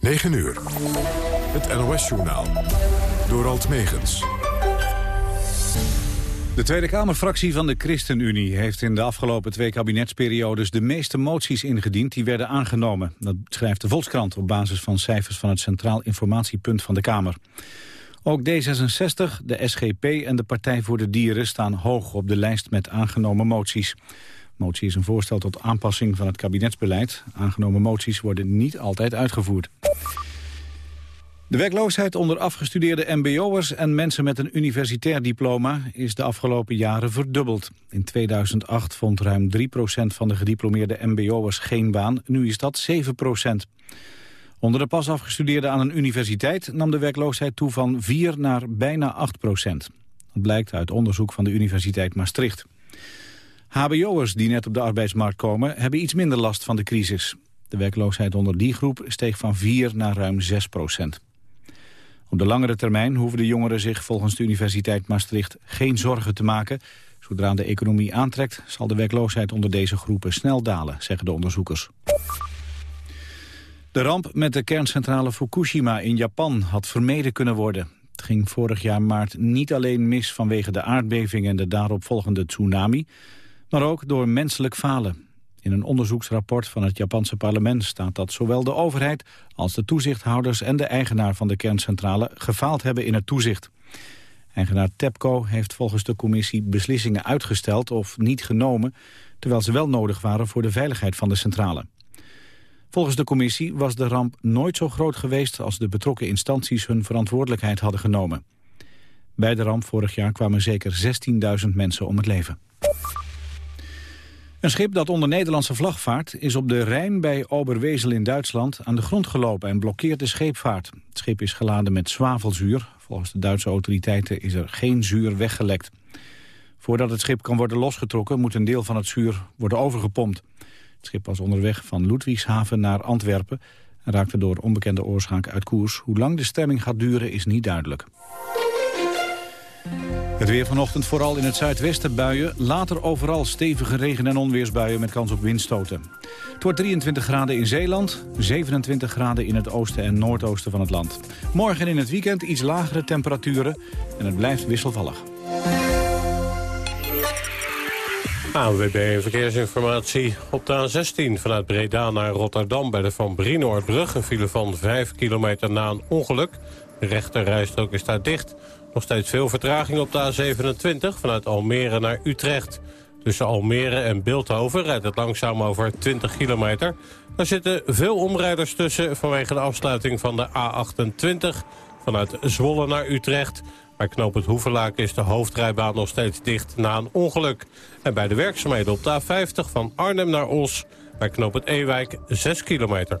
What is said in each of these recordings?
9 uur. Het NOS-journaal. Door Alt Megens. De Tweede Kamerfractie van de ChristenUnie heeft in de afgelopen twee kabinetsperiodes de meeste moties ingediend die werden aangenomen. Dat schrijft de Volkskrant op basis van cijfers van het Centraal Informatiepunt van de Kamer. Ook D66, de SGP en de Partij voor de Dieren staan hoog op de lijst met aangenomen moties. Motie is een voorstel tot aanpassing van het kabinetsbeleid. Aangenomen moties worden niet altijd uitgevoerd. De werkloosheid onder afgestudeerde mbo'ers en mensen met een universitair diploma is de afgelopen jaren verdubbeld. In 2008 vond ruim 3% van de gediplomeerde mbo'ers geen baan, nu is dat 7%. Onder de pas afgestudeerden aan een universiteit nam de werkloosheid toe van 4 naar bijna 8%. Dat blijkt uit onderzoek van de Universiteit Maastricht. HBO'ers die net op de arbeidsmarkt komen hebben iets minder last van de crisis. De werkloosheid onder die groep steeg van 4 naar ruim 6 procent. Op de langere termijn hoeven de jongeren zich volgens de Universiteit Maastricht geen zorgen te maken. Zodra de economie aantrekt zal de werkloosheid onder deze groepen snel dalen, zeggen de onderzoekers. De ramp met de kerncentrale Fukushima in Japan had vermeden kunnen worden. Het ging vorig jaar maart niet alleen mis vanwege de aardbeving en de daaropvolgende tsunami, maar ook door menselijk falen. In een onderzoeksrapport van het Japanse parlement staat dat zowel de overheid als de toezichthouders en de eigenaar van de kerncentrale gefaald hebben in het toezicht. Eigenaar TEPCO heeft volgens de commissie beslissingen uitgesteld of niet genomen, terwijl ze wel nodig waren voor de veiligheid van de centrale. Volgens de commissie was de ramp nooit zo groot geweest als de betrokken instanties hun verantwoordelijkheid hadden genomen. Bij de ramp vorig jaar kwamen zeker 16.000 mensen om het leven. Een schip dat onder Nederlandse vlag vaart is op de Rijn bij Oberwezel in Duitsland aan de grond gelopen en blokkeert de scheepvaart. Het schip is geladen met zwavelzuur. Volgens de Duitse autoriteiten is er geen zuur weggelekt. Voordat het schip kan worden losgetrokken moet een deel van het zuur worden overgepompt. Het schip was onderweg van Ludwigshaven naar Antwerpen en raakte door onbekende oorzaak uit koers. Hoe lang de stemming gaat duren is niet duidelijk. Het weer vanochtend vooral in het zuidwesten buien. Later overal stevige regen- en onweersbuien met kans op windstoten. Het wordt 23 graden in Zeeland, 27 graden in het oosten en noordoosten van het land. Morgen in het weekend iets lagere temperaturen en het blijft wisselvallig. ANWB Verkeersinformatie op de A16 vanuit Breda naar Rotterdam... bij de Van Brienoordbrug, een file van 5 kilometer na een ongeluk. De rechterrijstrook is daar dicht... Nog steeds veel vertraging op de A27 vanuit Almere naar Utrecht. Tussen Almere en Beeldhoven rijdt het langzaam over 20 kilometer. Er zitten veel omrijders tussen vanwege de afsluiting van de A28... vanuit Zwolle naar Utrecht. Bij knoop het is de hoofdrijbaan nog steeds dicht na een ongeluk. En bij de werkzaamheden op de A50 van Arnhem naar Os... bij knoop het Ewijk 6 kilometer.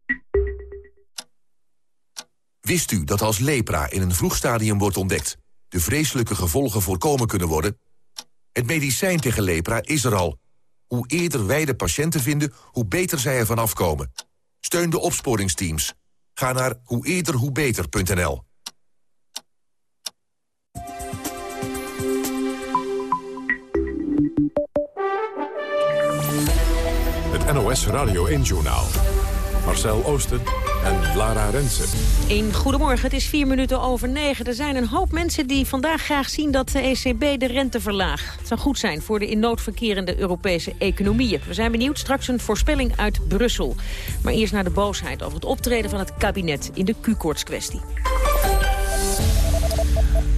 Wist u dat als lepra in een vroeg stadium wordt ontdekt... de vreselijke gevolgen voorkomen kunnen worden? Het medicijn tegen lepra is er al. Hoe eerder wij de patiënten vinden, hoe beter zij ervan afkomen. Steun de opsporingsteams. Ga naar hoe. Het NOS Radio 1 Journaal. Marcel Oosten en Lara Rensen. Een goedemorgen, het is vier minuten over negen. Er zijn een hoop mensen die vandaag graag zien dat de ECB de rente verlaagt. Het zou goed zijn voor de in nood verkerende Europese economieën. We zijn benieuwd, straks een voorspelling uit Brussel. Maar eerst naar de boosheid over het optreden van het kabinet in de Q-koortskwestie.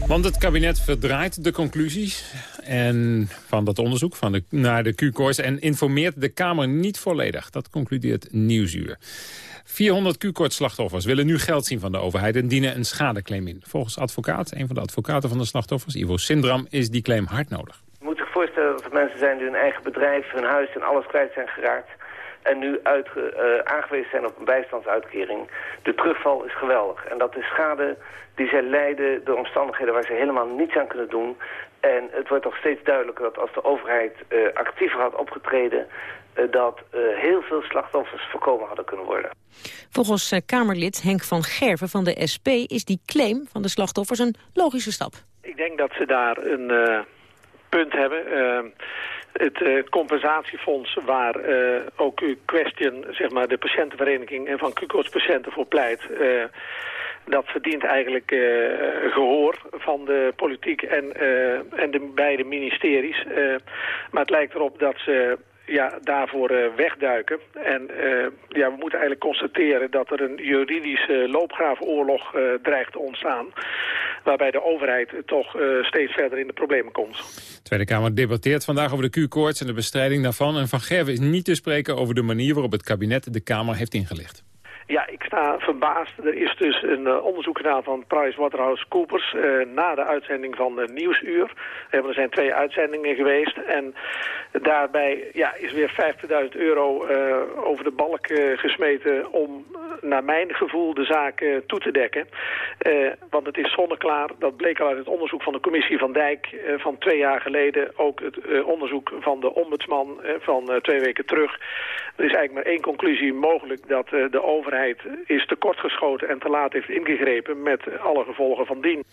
Want het kabinet verdraait de conclusies en van dat onderzoek van de, naar de Q-koorts... en informeert de Kamer niet volledig. Dat concludeert Nieuwsuur. 400 Q-koorts-slachtoffers willen nu geld zien van de overheid... en dienen een schadeclaim in. Volgens advocaat, een van de advocaten van de slachtoffers, Ivo Sindram... is die claim hard nodig. Je moet zich voorstellen dat er mensen zijn die hun eigen bedrijf, hun huis en alles kwijt zijn geraakt. En nu uitge, uh, aangewezen zijn op een bijstandsuitkering. De terugval is geweldig. En dat de schade die zij lijden door omstandigheden waar ze helemaal niets aan kunnen doen. En het wordt toch steeds duidelijker dat als de overheid uh, actiever had opgetreden... Uh, dat heel veel slachtoffers voorkomen hadden kunnen worden. Volgens Kamerlid Henk van Gerven van de SP is die claim van de slachtoffers een logische stap. Ik denk dat ze daar een punt hebben het uh, compensatiefonds waar uh, ook uw question, zeg maar, de patiëntenvereniging en van QCOS patiënten voor pleit. Uh, dat verdient eigenlijk gehoor van de politiek en, en de beide ministeries. maar het lijkt erop dat ze ja, daarvoor wegduiken. En ja, we moeten eigenlijk constateren dat er een juridische loopgraafoorlog dreigt te ontstaan. Waarbij de overheid toch steeds verder in de problemen komt. De Tweede Kamer debatteert vandaag over de Q-koorts en de bestrijding daarvan. En Van Gerven is niet te spreken over de manier waarop het kabinet de Kamer heeft ingelicht. Ja, ik sta verbaasd. Er is dus een uh, onderzoek gedaan van PricewaterhouseCoopers uh, na de uitzending van uh, Nieuwsuur. er zijn twee uitzendingen geweest en daarbij ja, is weer 50.000 euro over de balk gesmeten om naar mijn gevoel de zaak toe te dekken. want het is zonneklaar, dat bleek al uit het onderzoek van de commissie van Dijk van twee jaar geleden. Ook het onderzoek van de ombudsman van twee weken terug. Er is eigenlijk maar één conclusie mogelijk dat de overheid is tekortgeschoten en te laat heeft ingegrepen met alle gevolgen van dien.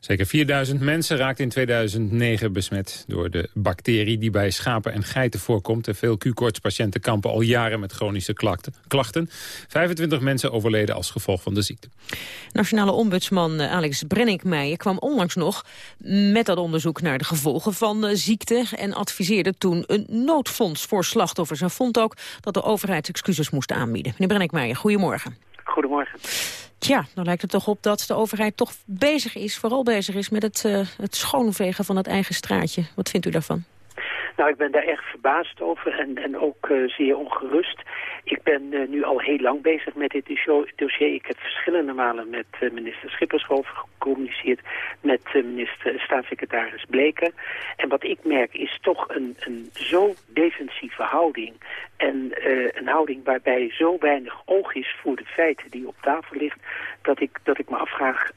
Zeker 4000 mensen raakten in 2009 besmet door de bacterie die bij schapen en geiten voorkomt. En veel Q-koortspatiënten kampen al jaren met chronische klachten. 25 mensen overleden als gevolg van de ziekte. Nationale ombudsman eh, Alex Brenninkmeijer kwam onlangs nog met dat onderzoek naar de gevolgen van de ziekte en adviseerde toen een noodfonds voor slachtoffers. En vond ook dat de overheid excuses moest aanbieden. Meneer Brenninkmeijer, goedemorgen. Goedemorgen. Tja, dan lijkt het toch op dat de overheid toch bezig is, vooral bezig is met het, uh, het schoonvegen van het eigen straatje. Wat vindt u daarvan? Nou, ik ben daar erg verbaasd over en, en ook uh, zeer ongerust. Ik ben uh, nu al heel lang bezig met dit dossier. Ik heb verschillende malen met uh, minister Schippers over gecommuniceerd, met minister staatssecretaris Bleken. En wat ik merk is toch een, een zo defensieve houding en een houding waarbij zo weinig oog is voor de feiten die op tafel ligt, dat ik, dat ik me afvraag,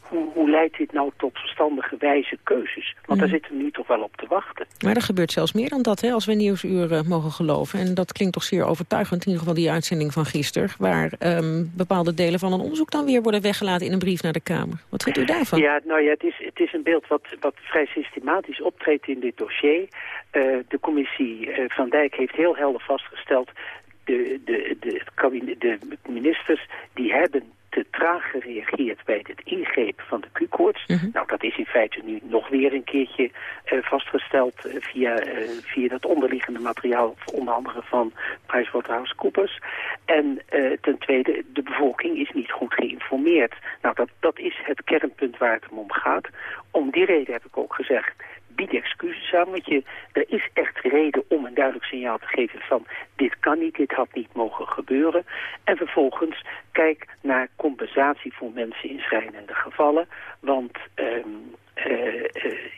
hoe, hoe leidt dit nou tot verstandige wijze keuzes? Want daar mhm. zitten we nu toch wel op te wachten. Maar er gebeurt zelfs meer dan dat, hè, als we Nieuwsuur mogen geloven. En dat klinkt toch zeer overtuigend, in ieder geval die uitzending van gisteren... waar um, bepaalde delen van een onderzoek dan weer worden weggelaten in een brief naar de Kamer. Wat vindt u daarvan? Ja, nou ja, het is, het is een beeld wat, wat vrij systematisch optreedt in dit dossier. Uh, de commissie uh, Van Dijk heeft heel helder vastgesteld... De, de, de, de, ministers die hebben te traag gereageerd bij het ingrepen van de Q-koorts. Mhm. Nou, dat is in feite nu nog weer een keertje uh, vastgesteld uh, via, uh, via dat onderliggende materiaal, onder andere van PricewaterhouseCoopers. En ten tweede, de bevolking is niet goed geïnformeerd. Nou, dat, dat is het kernpunt waar het om gaat. Om die reden heb ik ook gezegd, bied excuses aan. Want je, er is echt reden om een duidelijk signaal te geven van dit kan niet, dit had niet mogen gebeuren. En vervolgens kijk naar compensatie voor mensen in schrijnende gevallen. Want um, uh, uh,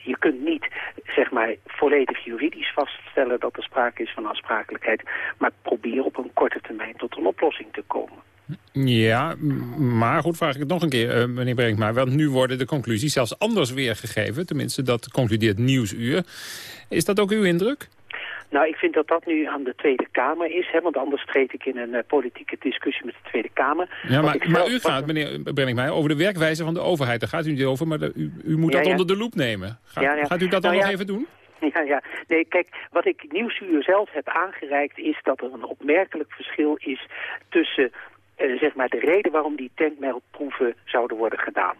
je kunt niet zeg maar, volledig juridisch vaststellen dat er sprake is van aansprakelijkheid. Maar probeer op een korte termijn tot een oplossing te komen. Ja, maar goed, vraag ik het nog een keer, uh, meneer Brinkma. Want nu worden de conclusies zelfs anders weergegeven. Tenminste, dat concludeert Nieuwsuur. Is dat ook uw indruk? Nou, ik vind dat dat nu aan de Tweede Kamer is. Hè, want anders treed ik in een uh, politieke discussie met de Tweede Kamer. Ja, maar, maar u gaat, meneer Brenningmeijer, over de werkwijze van de overheid. Daar gaat u niet over, maar u, u, moet dat onder de loep nemen. Gaat, gaat u dat dan nou nog even doen? Ja, ja. Nee, kijk, wat ik Nieuwsuur zelf heb aangereikt is dat er een opmerkelijk verschil is tussen uh, zeg maar de reden waarom die tankmeldproeven zouden worden gedaan.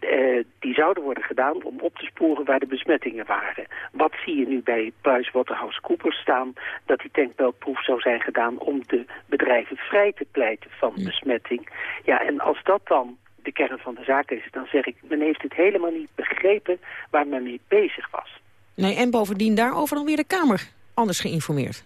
Uh, die zouden worden gedaan om op te sporen waar de besmettingen waren. Wat zie je nu bij PricewaterhouseCoopers staan? Dat die tankmeldproef zou zijn gedaan om de bedrijven vrij te pleiten van besmetting. Ja, en als dat dan de kern van de zaak is, dan zeg ik... men heeft het helemaal niet begrepen waar men mee bezig was. Nee, en bovendien daarover dan weer de Kamer anders geïnformeerd.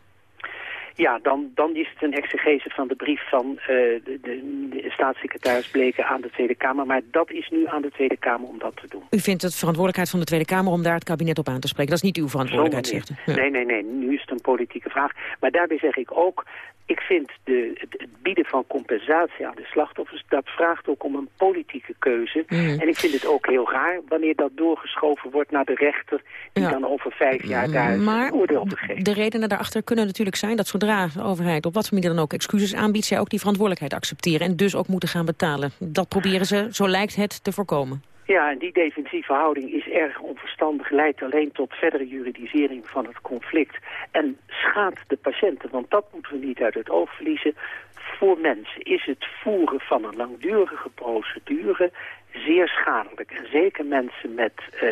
Ja, dan, dan is het een exegese van de brief van uh, de, de, staatssecretaris Bleken aan de Tweede Kamer. Maar dat is nu aan de Tweede Kamer om dat te doen. U vindt het verantwoordelijkheid van de Tweede Kamer om daar het kabinet op aan te spreken. Dat is niet uw verantwoordelijkheid, zegt u. Nee, nee, nee. Nu is het een politieke vraag. Maar daarbij zeg ik ook, ik vind de, het, bieden van compensatie aan de slachtoffers... dat vraagt ook om een politieke keuze. Mm. En ik vind het ook heel raar wanneer dat doorgeschoven wordt naar de rechter... die Ja. dan over vijf jaar daar Maar een oordeel op geeft. de redenen daarachter kunnen natuurlijk zijn dat zodra de overheid op wat voor manier dan ook excuses aanbiedt, zij ook die verantwoordelijkheid accepteren en dus ook moeten gaan betalen. Dat proberen ze, zo lijkt het, te voorkomen. Ja, en die defensieve houding is erg onverstandig, leidt alleen tot verdere juridisering van het conflict. En schaadt de patiënten, want dat moeten we niet uit het oog verliezen. Voor mensen is het voeren van een langdurige procedure zeer schadelijk. En zeker mensen met eh,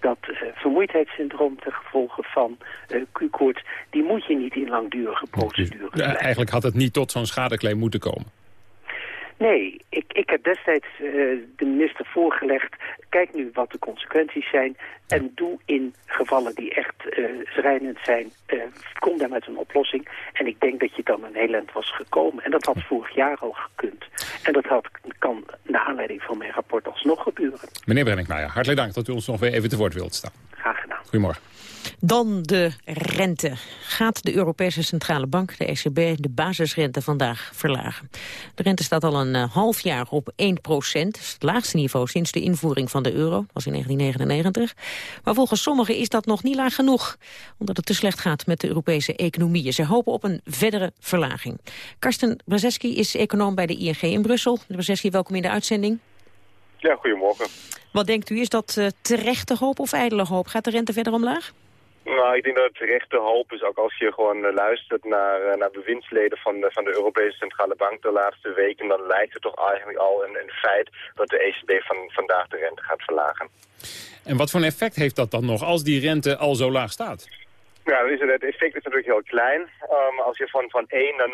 dat eh, vermoeidheidssyndroom ten gevolge van eh Q-koorts, die moet je niet in langdurige procedures Ja, blijven. eigenlijk had het niet tot zo'n schadeclaim moeten komen. Nee, ik, ik heb destijds eh, de minister voorgelegd... kijk nu wat de consequenties zijn... en doe in gevallen die echt eh schrijnend zijn... eh, kom daar met een oplossing. En ik denk dat je dan een heel eind was gekomen. En dat had vorig jaar al gekund. En dat had, kan naar aanleiding van mijn rapport alsnog gebeuren. Meneer Brenninkmeijer, hartelijk dank dat u ons nog weer even te woord wilt staan. Graag. Goedemorgen. Dan de rente. Gaat de Europese Centrale Bank, de ECB, de basisrente vandaag verlagen? De rente staat al een eh, half jaar op 1 procent. Het laagste niveau sinds de invoering van de euro. Was in 1999. Maar volgens sommigen is dat nog niet laag genoeg. Omdat het te slecht gaat met de Europese economieën. Ze hopen op een verdere verlaging. Karsten Brzeski is econoom bij de ING in Brussel. Brzeski, welkom in de uitzending. Ja, goedemorgen. Wat denkt u, is dat eh, terechte hoop of ijdele hoop? Gaat de rente verder omlaag? Nou, ik denk dat het terechte hoop is, ook als je gewoon eh, luistert naar, eh, naar bewindsleden van de, van de Europese Centrale Bank de laatste weken, dan lijkt het toch eigenlijk al een, een feit dat de ECB van vandaag de rente gaat verlagen. En wat voor een effect heeft dat dan nog als die rente al zo laag staat? Ja, dan is het, effect is natuurlijk heel klein. Um, als je van, van 1 naar 0,75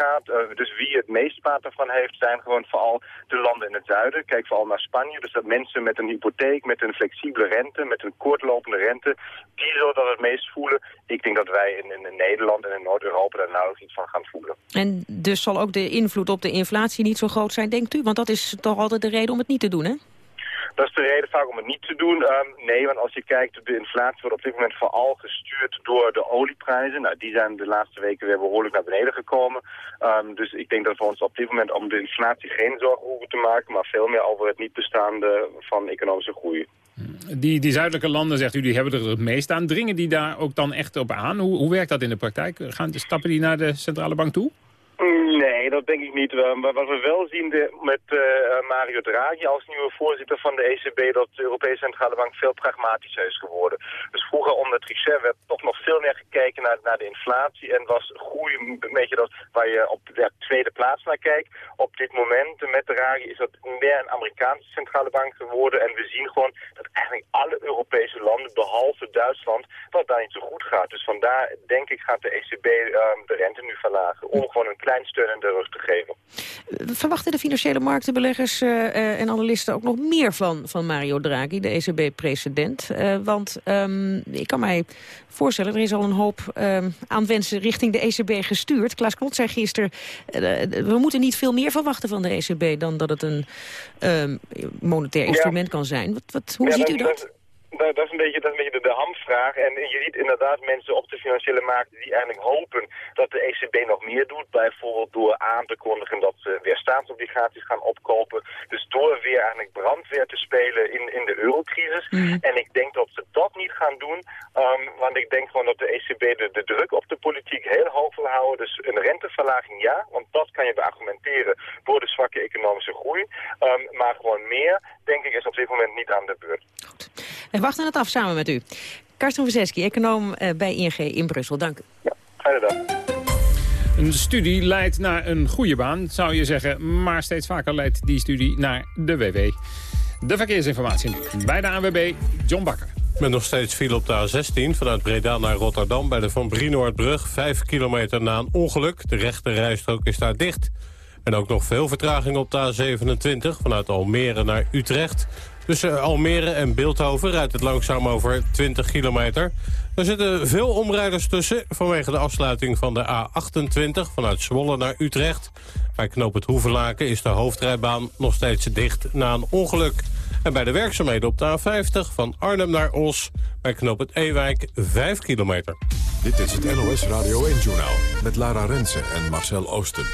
gaat, uh, dus wie het meest baat ervan heeft, zijn gewoon vooral de landen in het zuiden. Kijk vooral naar Spanje, dus dat mensen met een hypotheek, met een flexibele rente, met een kortlopende rente, die zullen dat het meest voelen. Ik denk dat wij in, in Nederland en in Noord-Europa daar nauwelijks iets van gaan voelen. En dus zal ook de invloed op de inflatie niet zo groot zijn, denkt u? Want dat is toch altijd de reden om het niet te doen, hè? Dat is de reden vaak om het niet te doen. Um, nee, want als je kijkt, de inflatie wordt op dit moment vooral gestuurd door de olieprijzen. Nou, die zijn de laatste weken weer behoorlijk naar beneden gekomen. Um, dus ik denk dat we ons op dit moment om de inflatie geen zorgen hoeven te maken, maar veel meer over het niet bestaande van economische groei. Die, die zuidelijke landen, zegt u, die hebben er het meest aan. Dringen die daar ook dan echt op aan? Hoe, hoe werkt dat in de praktijk? Gaan, stappen die naar de centrale bank toe? Nee, dat denk ik niet. Maar wat we wel zien de, met uh, Mario Draghi als nieuwe voorzitter van de ECB... dat de Europese Centrale Bank veel pragmatischer is geworden. Dus vroeger onder Trichet werd toch nog veel meer gekeken naar, naar de inflatie... en was groei een beetje dat waar je op de tweede plaats naar kijkt. Op dit moment met Draghi is dat meer een Amerikaanse centrale bank geworden... en we zien gewoon dat eigenlijk alle Europese landen, behalve Duitsland... dat daar niet zo goed gaat. Dus vandaar denk ik gaat de ECB uh, de rente nu verlagen... om gewoon een steun in de rug te geven. Verwachten de financiële marktenbeleggers uh, uh, en analisten ook nog meer van, van Mario Draghi, de ECB-president? Uh, want um, ik kan mij voorstellen, er is al een hoop um, aan wensen richting de ECB gestuurd. Klaas Knot zei gisteren, we moeten niet veel meer verwachten van de ECB... dan dat het een um, monetair instrument ja. kan zijn. Wat, wat, hoe ja, ziet u dat? Dat is een beetje, dat is een beetje de, de hamvraag. En je ziet inderdaad mensen op de financiële markt die eigenlijk hopen dat de ECB nog meer doet. Bijvoorbeeld door aan te kondigen dat ze weer staatsobligaties gaan opkopen. Dus door weer eigenlijk brandweer te spelen in, in de eurocrisis. Mm. En ik denk dat ze dat niet gaan doen. Um, want ik denk gewoon dat de ECB de, de druk op de politiek heel hoog wil houden. Dus een renteverlaging ja, want dat kan je beargumenteren door de zwakke economische groei. Um, maar gewoon meer, denk ik, is op dit moment niet aan de beurt. Goed. We wachten het af samen met u. Karsten Verzeski, econoom uh, bij ING in Brussel. Dank u. Ja, fijne dag. Een studie leidt naar een goede baan, zou je zeggen. Maar steeds vaker leidt die studie naar de WW. De verkeersinformatie bij de ANWB, John Bakker. Met nog steeds file op de A16 vanuit Breda naar Rotterdam... bij de Van Brienoordbrug, 5 kilometer na een ongeluk. De rechte rijstrook is daar dicht. En ook nog veel vertraging op de A27 vanuit Almere naar Utrecht... Tussen Almere en Beeldhoven rijdt het langzaam over 20 kilometer. Er zitten veel omrijders tussen vanwege de afsluiting van de A28 vanuit Zwolle naar Utrecht. Bij knoop het Hoevelaken is de hoofdrijbaan nog steeds dicht na een ongeluk. En bij de werkzaamheden op de A50 van Arnhem naar Os bij knoop het Ewijk 5 kilometer. Dit is het NOS Radio 1-journaal met Lara Rensen en Marcel Oosten.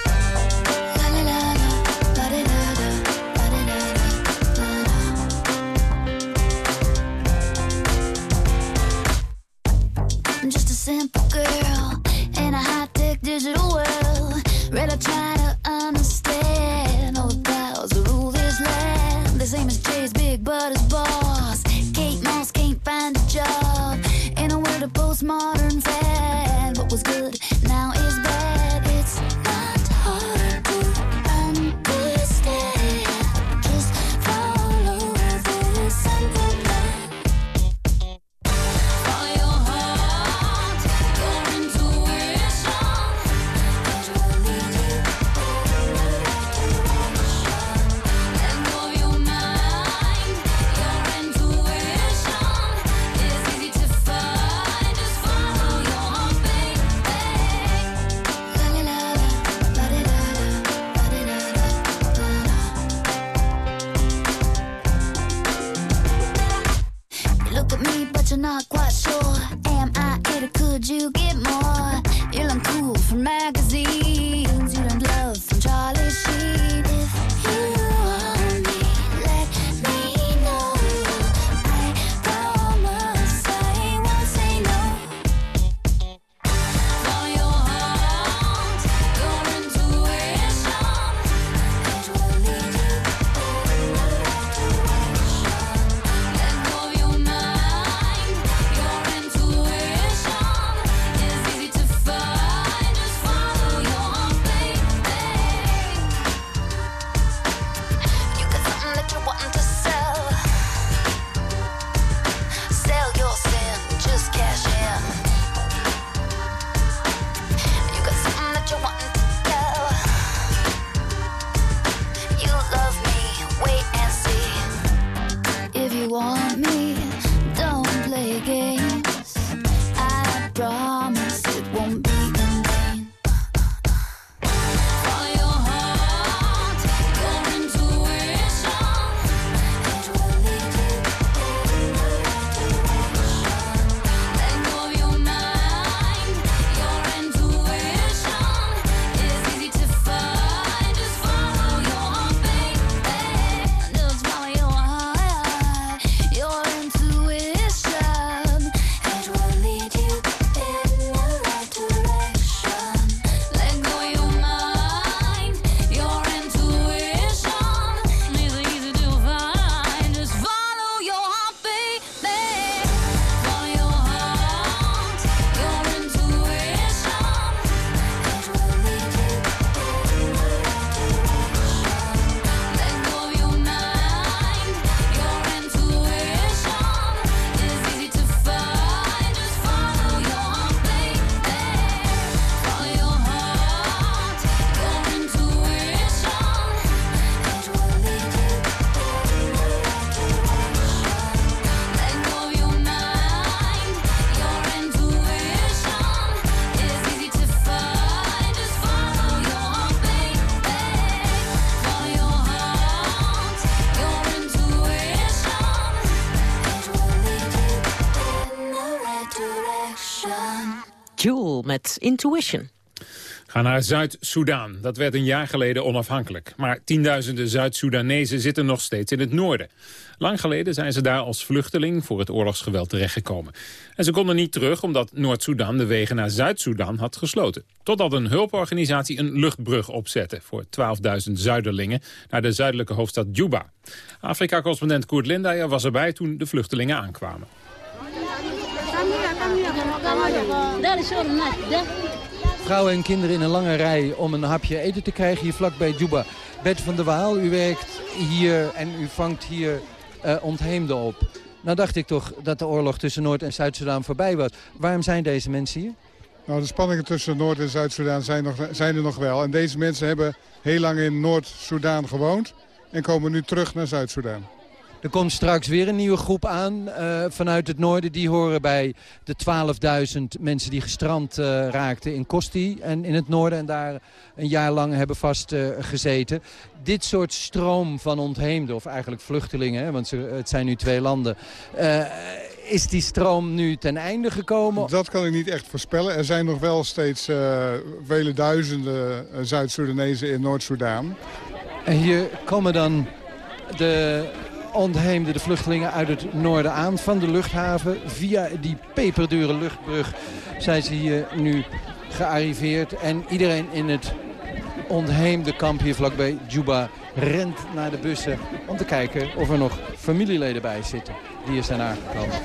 Intuition. Ga naar Zuid-Soedan. Dat werd een jaar geleden onafhankelijk. Maar tienduizenden Zuid-Soedanezen zitten nog steeds in het noorden. Lang geleden zijn ze daar als vluchteling voor het oorlogsgeweld terechtgekomen. En ze konden niet terug omdat Noord-Soedan de wegen naar Zuid-Soedan had gesloten. Totdat een hulporganisatie een luchtbrug opzette voor 12.000 Zuiderlingen naar de zuidelijke hoofdstad Juba. Afrika-correspondent Koert Lindeyer was erbij toen de vluchtelingen aankwamen. Vrouwen en kinderen in een lange rij om een hapje eten te krijgen hier vlakbij Juba. Bert van der Waal, u werkt hier en u vangt hier eh ontheemden op. Nou dacht ik toch dat de oorlog tussen Noord- en Zuid-Soedan voorbij was. Waarom zijn deze mensen hier? Nou, de spanningen tussen Noord- en Zuid-Soedan zijn, nog- zijn er nog wel. En deze mensen hebben heel lang in Noord-Soedan gewoond en komen nu terug naar Zuid-Soedan. Er komt straks weer een nieuwe groep aan eh, vanuit het noorden. Die horen bij de 12.000 mensen die gestrand eh, raakten in Kosti en in het noorden. En daar een jaar lang hebben vastgezeten. gezeten. Dit soort stroom van ontheemden, of eigenlijk vluchtelingen, hè, want ze, het zijn nu twee landen. eh, is die stroom nu ten einde gekomen? Dat kan ik niet echt voorspellen. Er zijn nog wel steeds eh, vele duizenden eh, Zuid-Soedanezen in Noord-Soedan. En hier komen dan de ontheemden, de vluchtelingen uit het noorden aan van de luchthaven. Via die peperdure luchtbrug zijn ze hier nu gearriveerd. En iedereen in het ontheemde kamp hier vlakbij Juba rent naar de bussen... om te kijken of er nog familieleden bij zitten die hier zijn aangekomen.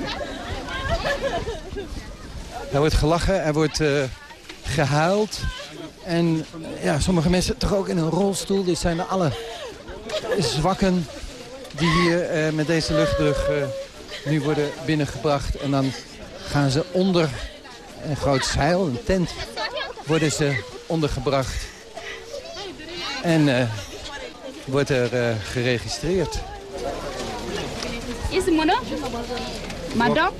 Er wordt gelachen, er wordt eh, gehuild. En ja, sommige mensen toch ook in een rolstoel. Dit zijn de alle zwakken die hier eh, met deze luchtbrug eh, nu worden binnengebracht. En dan gaan ze onder een groot zeil, een tent, worden ze ondergebracht. En eh, wordt er eh, geregistreerd. Is mono? Madok?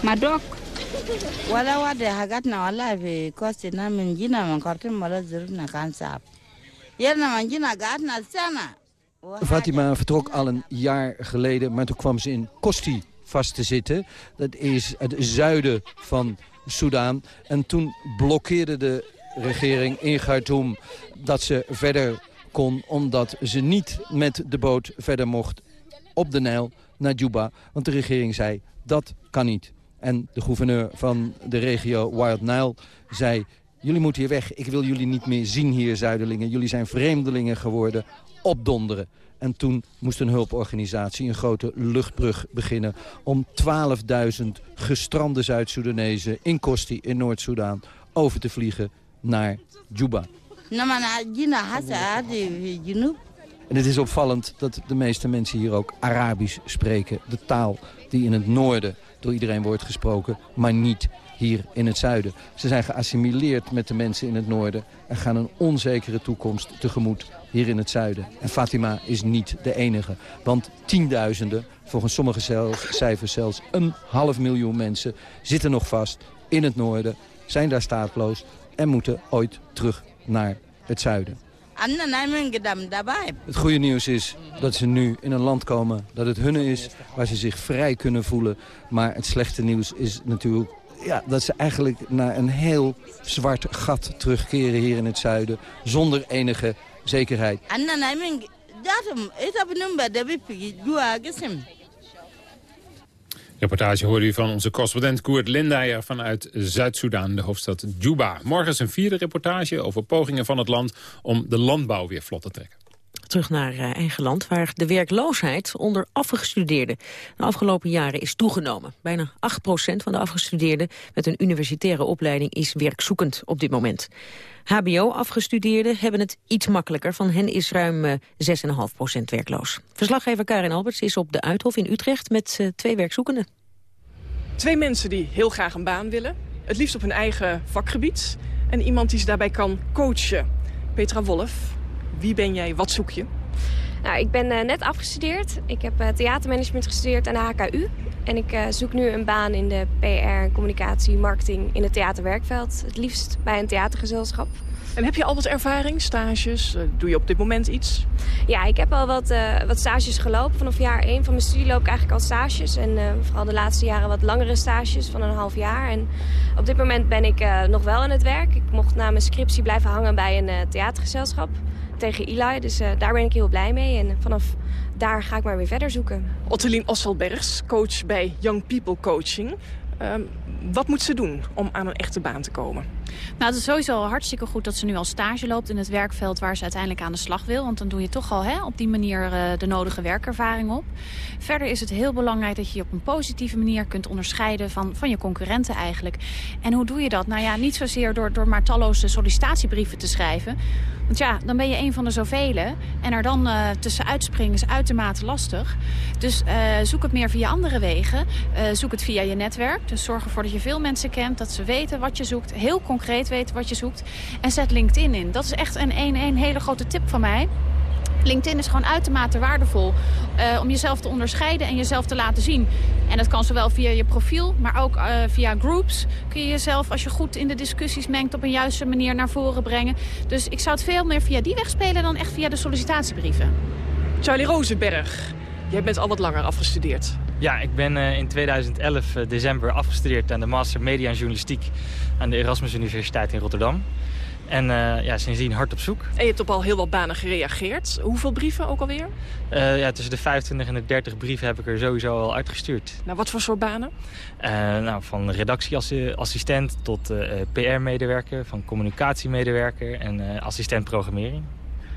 Madok? wala wade hagat na wala be kosti na min jina man kortin mala zuru na kansap yer na man jina gat na sana Fatima vertrok al een jaar geleden, maar toen kwam ze in Kosti vast te zitten. Dat is het zuiden van Soudaan. En toen blokkeerde de regering in Khartoum dat ze verder kon... omdat ze niet met de boot verder mocht op de Nijl naar Juba. Want de regering zei, dat kan niet. En de gouverneur van de regio Wild Nile zei... jullie moeten hier weg, ik wil jullie niet meer zien hier, Zuiderlingen. Jullie zijn vreemdelingen geworden, opdonderen. En toen moest een hulporganisatie een grote luchtbrug beginnen... om 12.000 gestrande Zuid-Soedanezen in Kosti in Noord-Soedan... over te vliegen naar Juba. En het is opvallend dat de meeste mensen hier ook Arabisch spreken. De taal die in het noorden door iedereen wordt gesproken, maar niet hier in het zuiden. Ze zijn geassimileerd met de mensen in het noorden... en gaan een onzekere toekomst tegemoet hier in het zuiden. En Fatima is niet de enige. Want tienduizenden, volgens sommige cijfers zelfs een half miljoen mensen... zitten nog vast in het noorden, zijn daar staatloos... en moeten ooit terug naar het zuiden. Het goede nieuws is dat ze nu in een land komen dat het hunne is, waar ze zich vrij kunnen voelen. Maar het slechte nieuws is natuurlijk ja, dat ze eigenlijk naar een heel zwart gat terugkeren hier in het zuiden. Zonder enige zekerheid. Reportage hoorde u van onze correspondent Koert Lindeyer vanuit Zuid-Soedan, de hoofdstad Juba. Morgen is een vierde reportage over pogingen van het land om de landbouw weer vlot te trekken. Terug naar eh, eigen land, waar de werkloosheid onder afgestudeerden de afgelopen jaren is toegenomen. Bijna 8% van de afgestudeerden met een universitaire opleiding is werkzoekend op dit moment. HBO-afgestudeerden hebben het iets makkelijker. Van hen is ruim eh, 6,5% werkloos. Verslaggever Karin Alberts is op de Uithof in Utrecht met eh, twee werkzoekenden. Twee mensen die heel graag een baan willen. Het liefst op hun eigen vakgebied. En iemand die ze daarbij kan coachen. Petra Wolf, wie ben jij, wat zoek je? Nou, ik ben eh, net afgestudeerd. Ik heb eh, theatermanagement gestudeerd aan de HKU. En ik eh, zoek nu een baan in de PR, communicatie, marketing in het theaterwerkveld. Het liefst bij een theatergezelschap. En heb je al wat ervaring, stages? Doe je op dit moment iets? Ja, ik heb al wat, wat stages gelopen. Vanaf jaar 1 van mijn studie loop ik eigenlijk al stages. En vooral de laatste jaren wat langere stages van een half jaar. En op dit moment ben ik nog wel aan het werk. Ik mocht na mijn scriptie blijven hangen bij een theatergezelschap tegen Eli. Dus eh, daar ben ik heel blij mee. En vanaf daar ga ik maar weer verder zoeken. Ottelien Oswaldbergs, coach bij Young People Coaching. Ehm, wat moet ze doen om aan een echte baan te komen? Nou, het is sowieso hartstikke goed dat ze nu al stage loopt in het werkveld waar ze uiteindelijk aan de slag wil. Want dan doe je toch al hè, op die manier eh, de nodige werkervaring op. Verder is het heel belangrijk dat je je op een positieve manier kunt onderscheiden van, van je concurrenten eigenlijk. En hoe doe je dat? Nou ja, niet zozeer door, door maar talloze sollicitatiebrieven te schrijven. Want ja, dan ben je een van de zoveel. En er dan uh, tussenuit springen is uitermate lastig. Dus uh, zoek het meer via andere wegen. Zoek het via je netwerk. Dus zorg ervoor dat je veel mensen kent. Dat ze weten wat je zoekt. Heel concreet weten wat je zoekt. En zet LinkedIn in. Dat is echt een, een, een hele grote tip van mij. LinkedIn is gewoon uitermate waardevol uh, om jezelf te onderscheiden en jezelf te laten zien. En dat kan zowel via je profiel, maar ook uh, via groups. Kun je jezelf, als je goed in de discussies mengt, op een juiste manier naar voren brengen. Dus ik zou het veel meer via die weg spelen dan echt via de sollicitatiebrieven. Charlie Rozenberg, jij bent al wat langer afgestudeerd. Ja, ik ben eh, in 2011 eh, december afgestudeerd aan de Master Media en Journalistiek aan de Erasmus Universiteit in Rotterdam. En eh, ja, sindsdien hard op zoek. En je hebt op al heel wat banen gereageerd. Hoeveel brieven ook alweer? Eh, ja, tussen de 25 en de 30 brieven heb ik er sowieso al uitgestuurd. Nou, wat voor soort banen? Nou, van redactieassistent tot PR-medewerker, van communicatiemedewerker en assistent programmering.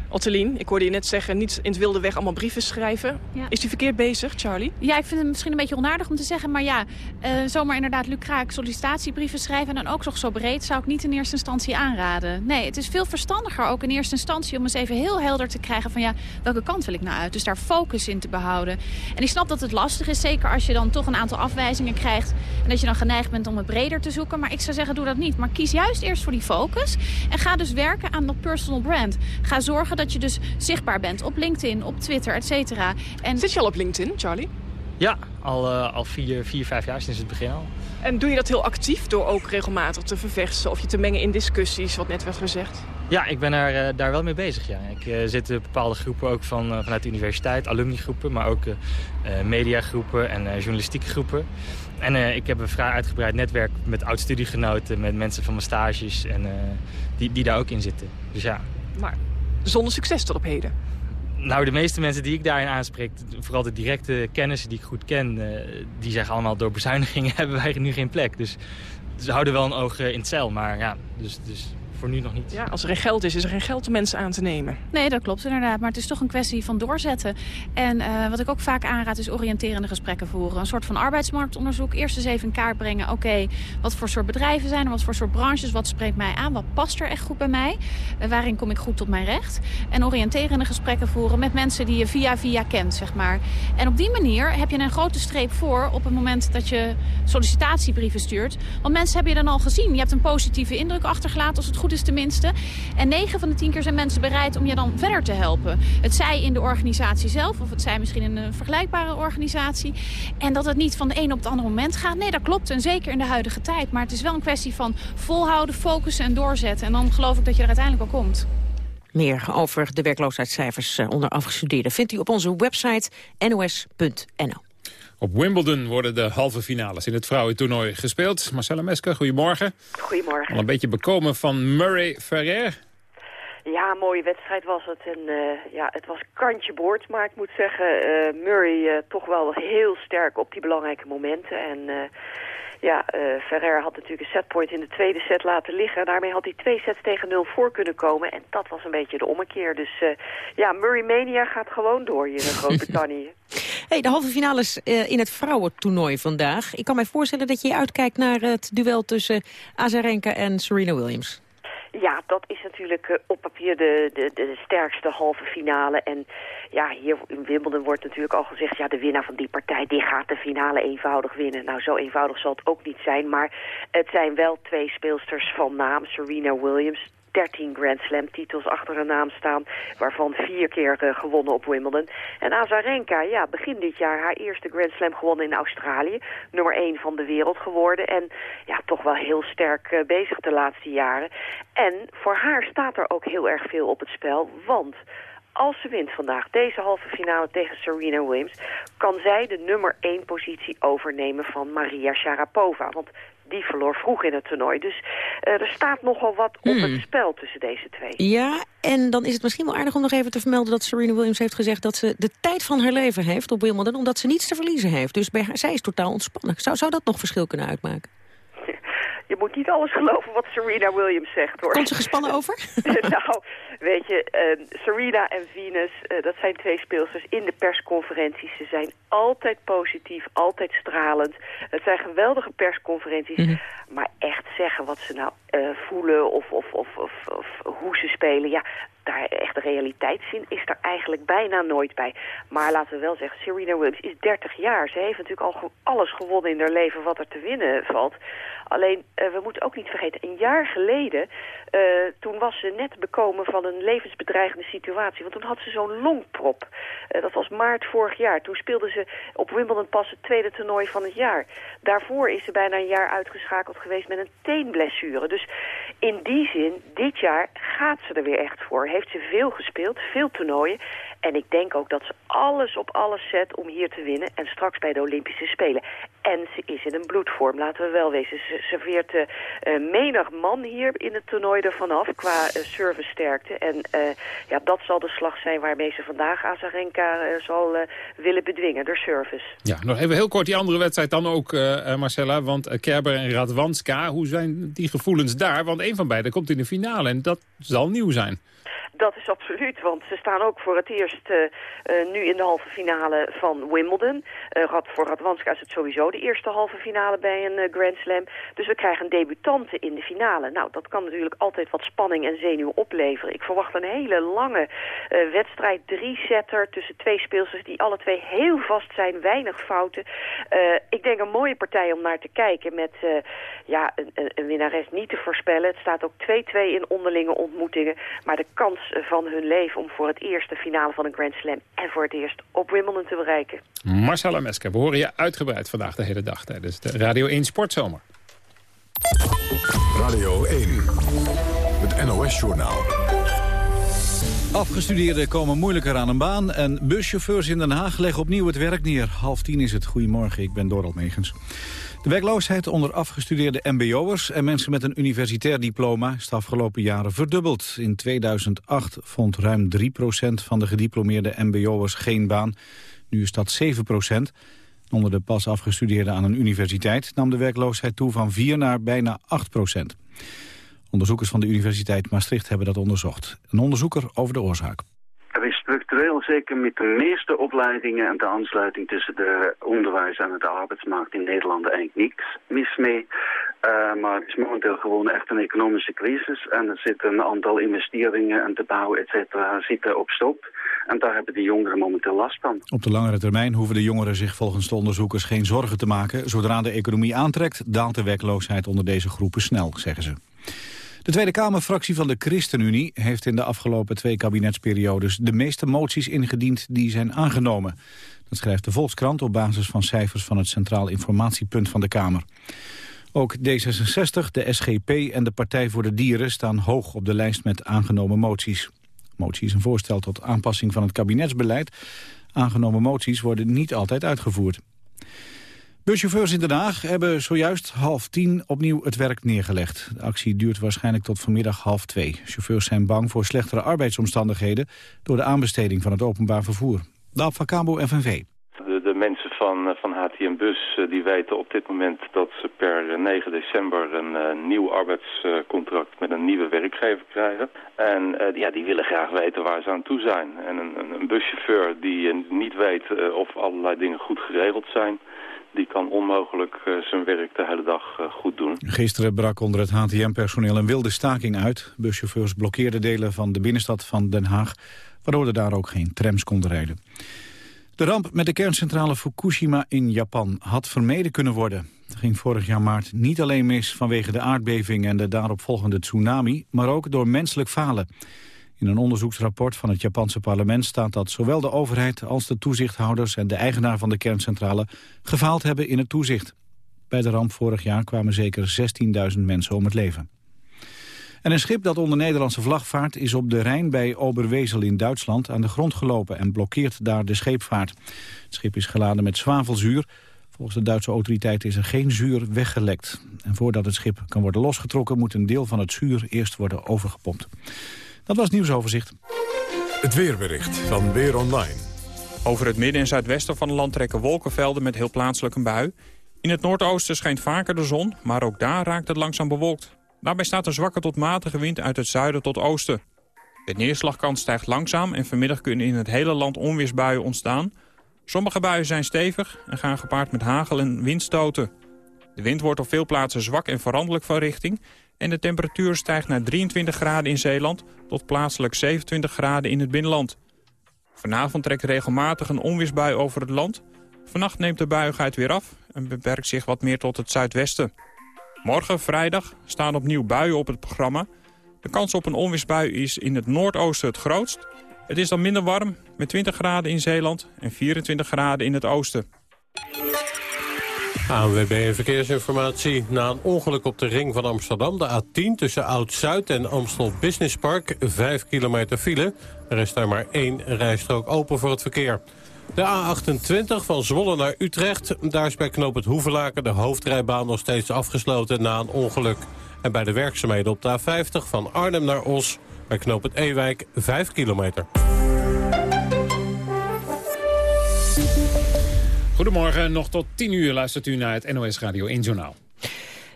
Ottelien, ik hoorde je net zeggen, niet in het wilde weg allemaal brieven schrijven. Ja. Is die verkeerd bezig, Charlie? Ja, ik vind het misschien een beetje onaardig om te zeggen. Maar ja, eh, zomaar inderdaad lucraak sollicitatiebrieven schrijven... en dan ook nog zo breed, zou ik niet in eerste instantie aanraden. Nee, het is veel verstandiger ook in eerste instantie... om eens even heel helder te krijgen van ja, welke kant wil ik nou uit? Dus daar focus in te behouden. En ik snap dat het lastig is, zeker als je dan toch een aantal afwijzingen krijgt... en dat je dan geneigd bent om het breder te zoeken. Maar ik zou zeggen, doe dat niet. Maar kies juist eerst voor die focus... en ga dus werken aan dat personal brand. Ga zorgen dat je dus zichtbaar bent op LinkedIn, op Twitter, et cetera. En... Zit je al op LinkedIn, Charlie? Ja, al, eh, al vier, vier, vijf jaar sinds het begin al. En doe je dat heel actief door ook regelmatig te verversen... of je te mengen in discussies, wat net werd gezegd? Ja, ik ben er, eh, daar wel mee bezig. Ja. Ik eh, zit in bepaalde groepen ook van, eh, vanuit de universiteit, alumnigroepen, maar ook eh, eh, mediagroepen en eh, journalistieke groepen. En eh, ik heb een vrij uitgebreid netwerk met oud-studiegenoten, met mensen van mijn stages en eh, die, die daar ook in zitten. Dus ja. Maar zonder succes tot op heden. Nou, de meeste mensen die ik daarin aanspreek, vooral de directe kennissen die ik goed ken, eh, die zeggen allemaal door bezuinigingen hebben wij nu geen plek. Dus ze houden wel een oog eh, in het zeil, maar ja, dus, dus voor nu nog niet. Ja, als er geen geld is, is er geen geld om mensen aan te nemen. Nee, dat klopt inderdaad. Maar het is toch een kwestie van doorzetten. En eh, wat ik ook vaak aanraad is oriënterende gesprekken voeren. Een soort van arbeidsmarktonderzoek. Eerst eens even in kaart brengen. Oké, wat voor soort bedrijven zijn er? Wat voor soort branches? Wat spreekt mij aan? Wat past er echt goed bij mij? Eh, waarin kom ik goed tot mijn recht? En oriënterende gesprekken voeren met mensen die je via via kent, zeg maar. En op die manier heb je een grote streep voor op het moment dat je sollicitatiebrieven stuurt. Want mensen hebben je dan al gezien. Je hebt een positieve indruk achtergelaten, als het goed is tenminste. En 9 van de 10 keer zijn mensen bereid om je dan verder te helpen. Het zij in de organisatie zelf, of het zij misschien in een vergelijkbare organisatie. En dat het niet van de een op het andere moment gaat. Nee, dat klopt. En zeker in de huidige tijd. Maar het is wel een kwestie van volhouden, focussen en doorzetten. En dan geloof ik dat je er uiteindelijk wel komt. Meer over de werkloosheidscijfers eh, onder afgestudeerden vindt u op onze website nos.nl. Op Wimbledon worden de halve finales in het vrouwentoernooi gespeeld. Marcella Mesker, goedemorgen. Goedemorgen. Al een beetje bekomen van Murray Ferrer. Ja, een mooie wedstrijd was het. En eh, ja, het was kantje boord, maar ik moet zeggen, eh, Murray eh, toch wel heel sterk op die belangrijke momenten. En ja, eh, Ferrer had natuurlijk een setpoint in de tweede set laten liggen. En daarmee had hij twee sets tegen nul voor kunnen komen. En dat was een beetje de ommekeer. Dus eh, ja, Murray Mania gaat gewoon door hier in Groot-Brittannië. Hey, de halve finales eh, in het vrouwentoernooi vandaag. Ik kan mij voorstellen dat je uitkijkt naar het duel tussen Azarenka en Serena Williams. Ja, dat is natuurlijk eh, op papier de, de, de sterkste halve finale. En ja, hier in Wimbledon wordt natuurlijk al gezegd... ja, de winnaar van die partij, die gaat de finale eenvoudig winnen. Nou, zo eenvoudig zal het ook niet zijn. Maar het zijn wel twee speelsters van naam. Serena Williams, 13 Grand Slam titels achter haar naam staan, waarvan vier keer eh, gewonnen op Wimbledon. En Azarenka, ja, begin dit jaar haar eerste Grand Slam gewonnen in Australië. Nummer 1 van de wereld geworden en ja, toch wel heel sterk eh, bezig de laatste jaren. En voor haar staat er ook heel erg veel op het spel, want als ze wint vandaag deze halve finale tegen Serena Williams... kan zij de nummer 1 positie overnemen van Maria Sharapova. Want die verloor vroeg in het toernooi. Dus eh, er staat nogal wat op Hmm. het spel tussen deze twee. Ja, en dan is het misschien wel aardig om nog even te vermelden... dat Serena Williams heeft gezegd dat ze de tijd van haar leven heeft op Wimbledon... omdat ze niets te verliezen heeft. Dus bij haar, zij is totaal ontspannen. Zou, zou dat nog verschil kunnen uitmaken? Je moet niet alles geloven wat Serena Williams zegt, hoor. Komt ze gespannen over? nou, weet je, eh, Serena en Venus, eh, dat zijn twee speelsters in de persconferenties. Ze zijn altijd positief, altijd stralend. Het zijn geweldige persconferenties. Maar echt zeggen wat ze nou voelen of, of, of, of, hoe ze spelen, ja... Daar echt realiteitszin is er eigenlijk bijna nooit bij. Maar laten we wel zeggen, Serena Williams is 30 jaar. Ze heeft natuurlijk al alles gewonnen in haar leven wat er te winnen valt. Alleen, eh, we moeten ook niet vergeten, een jaar geleden... eh, toen was ze net bekomen van een levensbedreigende situatie. Want toen had ze zo'n longprop. Eh, dat was maart vorig jaar. Toen speelde ze op Wimbledon pas het tweede toernooi van het jaar. Daarvoor is ze bijna een jaar uitgeschakeld geweest met een teenblessure. Dus In die zin, dit jaar gaat ze er weer echt voor. Heeft ze veel gespeeld, veel toernooien. En ik denk ook dat ze alles op alles zet om hier te winnen. En straks bij de Olympische Spelen. En ze is in een bloedvorm, laten we wel wezen. Ze serveert eh, menig man hier in het toernooi ervan af qua uh, servicesterkte. En ja, dat zal de slag zijn waarmee ze vandaag Azarenka zal willen bedwingen, door service. Ja, nog even heel kort die andere wedstrijd dan ook, Marcella. Want Kerber en Radwanska, hoe zijn die gevoelens daar? Want een van beiden komt in de finale en dat zal nieuw zijn. Dat is absoluut, want ze staan ook voor het eerst eh, eh, nu in de halve finale van Wimbledon. Rad- voor Radwanska is het sowieso de eerste halve finale bij een Grand Slam. Dus we krijgen een debutante in de finale. Nou, dat kan natuurlijk altijd wat spanning en zenuw opleveren. Ik verwacht een hele lange wedstrijd, drie-setter tussen twee speelsters die alle twee heel vast zijn, weinig fouten. Ik denk een mooie partij om naar te kijken met ja, een, een winnares niet te voorspellen. Het staat ook 2-2 in onderlinge ontmoetingen, maar de kans van hun leven om voor het eerst de finale van een Grand Slam en voor het eerst op Wimbledon te bereiken. Marcella Mesker, we horen je uitgebreid vandaag de hele dag tijdens de Radio 1 Sportzomer. Radio 1, het NOS-journaal. Afgestudeerden komen moeilijker aan een baan en buschauffeurs in Den Haag leggen opnieuw het werk neer. Half tien is het. Goedemorgen, ik ben Dorald Megens. De werkloosheid onder afgestudeerde mbo'ers en mensen met een universitair diploma is de afgelopen jaren verdubbeld. In 2008 vond ruim 3% van de gediplomeerde mbo'ers geen baan. Nu is dat 7% Onder de pas afgestudeerden aan een universiteit nam de werkloosheid toe van 4 naar bijna 8% Onderzoekers van de Universiteit Maastricht hebben dat onderzocht. Een onderzoeker over de oorzaak. Structureel zeker met de meeste opleidingen en de aansluiting tussen de onderwijs en de arbeidsmarkt in Nederland eigenlijk niks mis mee. Eh, maar het is momenteel gewoon echt een economische crisis en er zitten een aantal investeringen en de bouw et cetera zitten op stop. En daar hebben de jongeren momenteel last van. Op de langere termijn hoeven de jongeren zich volgens de onderzoekers geen zorgen te maken. Zodra de economie aantrekt, daalt de werkloosheid onder deze groepen snel, zeggen ze. De Tweede Kamerfractie van de ChristenUnie heeft in de afgelopen twee kabinetsperiodes de meeste moties ingediend die zijn aangenomen. Dat schrijft de Volkskrant op basis van cijfers van het Centraal Informatiepunt van de Kamer. Ook D66, de SGP en de Partij voor de Dieren staan hoog op de lijst met aangenomen moties. Motie is een voorstel tot aanpassing van het kabinetsbeleid. Aangenomen moties worden niet altijd uitgevoerd. Buschauffeurs in Den Haag hebben zojuist half tien opnieuw het werk neergelegd. De actie duurt waarschijnlijk tot vanmiddag half twee. Chauffeurs zijn bang voor slechtere arbeidsomstandigheden... door de aanbesteding van het openbaar vervoer. Daap van Cabo FNV. De, de mensen van, eh, van HTM Bus eh, die weten op dit moment dat ze per eh, 9 december een eh, nieuw arbeidscontract met een nieuwe werkgever krijgen. En eh, ja, die willen graag weten waar ze aan toe zijn. En een, een, buschauffeur die eh, niet weet eh, of allerlei dingen goed geregeld zijn, die kan onmogelijk eh, zijn werk de hele dag eh, goed doen. Gisteren brak onder het HTM-personeel een wilde staking uit. Buschauffeurs blokkeerden delen van de binnenstad van Den Haag... waardoor er daar ook geen trams konden rijden. De ramp met de kerncentrale Fukushima in Japan had vermeden kunnen worden. Het ging vorig jaar maart niet alleen mis vanwege de aardbeving en de daaropvolgende tsunami, maar ook door menselijk falen. In een onderzoeksrapport van het Japanse parlement staat dat zowel de overheid als de toezichthouders en de eigenaar van de kerncentrale gefaald hebben in het toezicht. Bij de ramp vorig jaar kwamen zeker 16.000 mensen om het leven. En een schip dat onder Nederlandse vlag vaart is op de Rijn bij Oberwezel in Duitsland aan de grond gelopen en blokkeert daar de scheepvaart. Het schip is geladen met zwavelzuur. Volgens de Duitse autoriteiten is er geen zuur weggelekt. En voordat het schip kan worden losgetrokken moet een deel van het zuur eerst worden overgepompt. Dat was het nieuwsoverzicht. Het weerbericht van Weer Online. Over het midden en zuidwesten van het land trekken wolkenvelden met heel plaatselijk een bui. In het noordoosten schijnt vaker de zon, maar ook daar raakt het langzaam bewolkt. Daarbij staat een zwakke tot matige wind uit het zuiden tot oosten. De neerslagkans stijgt langzaam en vanmiddag kunnen in het hele land onweersbuien ontstaan. Sommige buien zijn stevig en gaan gepaard met hagel en windstoten. De wind wordt op veel plaatsen zwak en veranderlijk van richting... en de temperatuur stijgt naar 23 graden in Zeeland... tot plaatselijk 27 graden in het binnenland. Vanavond trekt regelmatig een onweersbui over het land. Vannacht neemt de buigheid weer af en beperkt zich wat meer tot het zuidwesten. Morgen, vrijdag, staan opnieuw buien op het programma. De kans op een onweersbui is in het noordoosten het grootst. Het is dan minder warm, met 20 graden in Zeeland en 24 graden in het oosten. ANWB Verkeersinformatie. Na een ongeluk op de ring van Amsterdam, de A10... tussen Oud-Zuid en Amstel Business Park, 5 kilometer file. Er is daar maar één rijstrook open voor het verkeer. De A28 van Zwolle naar Utrecht. Daar is bij knoop het Hoevelaken de hoofdrijbaan nog steeds afgesloten na een ongeluk. En bij de werkzaamheden op de A50 van Arnhem naar Os... bij knoop het Ewijk 5 kilometer. Goedemorgen, nog tot 10 uur luistert u naar het NOS Radio 1 Journaal.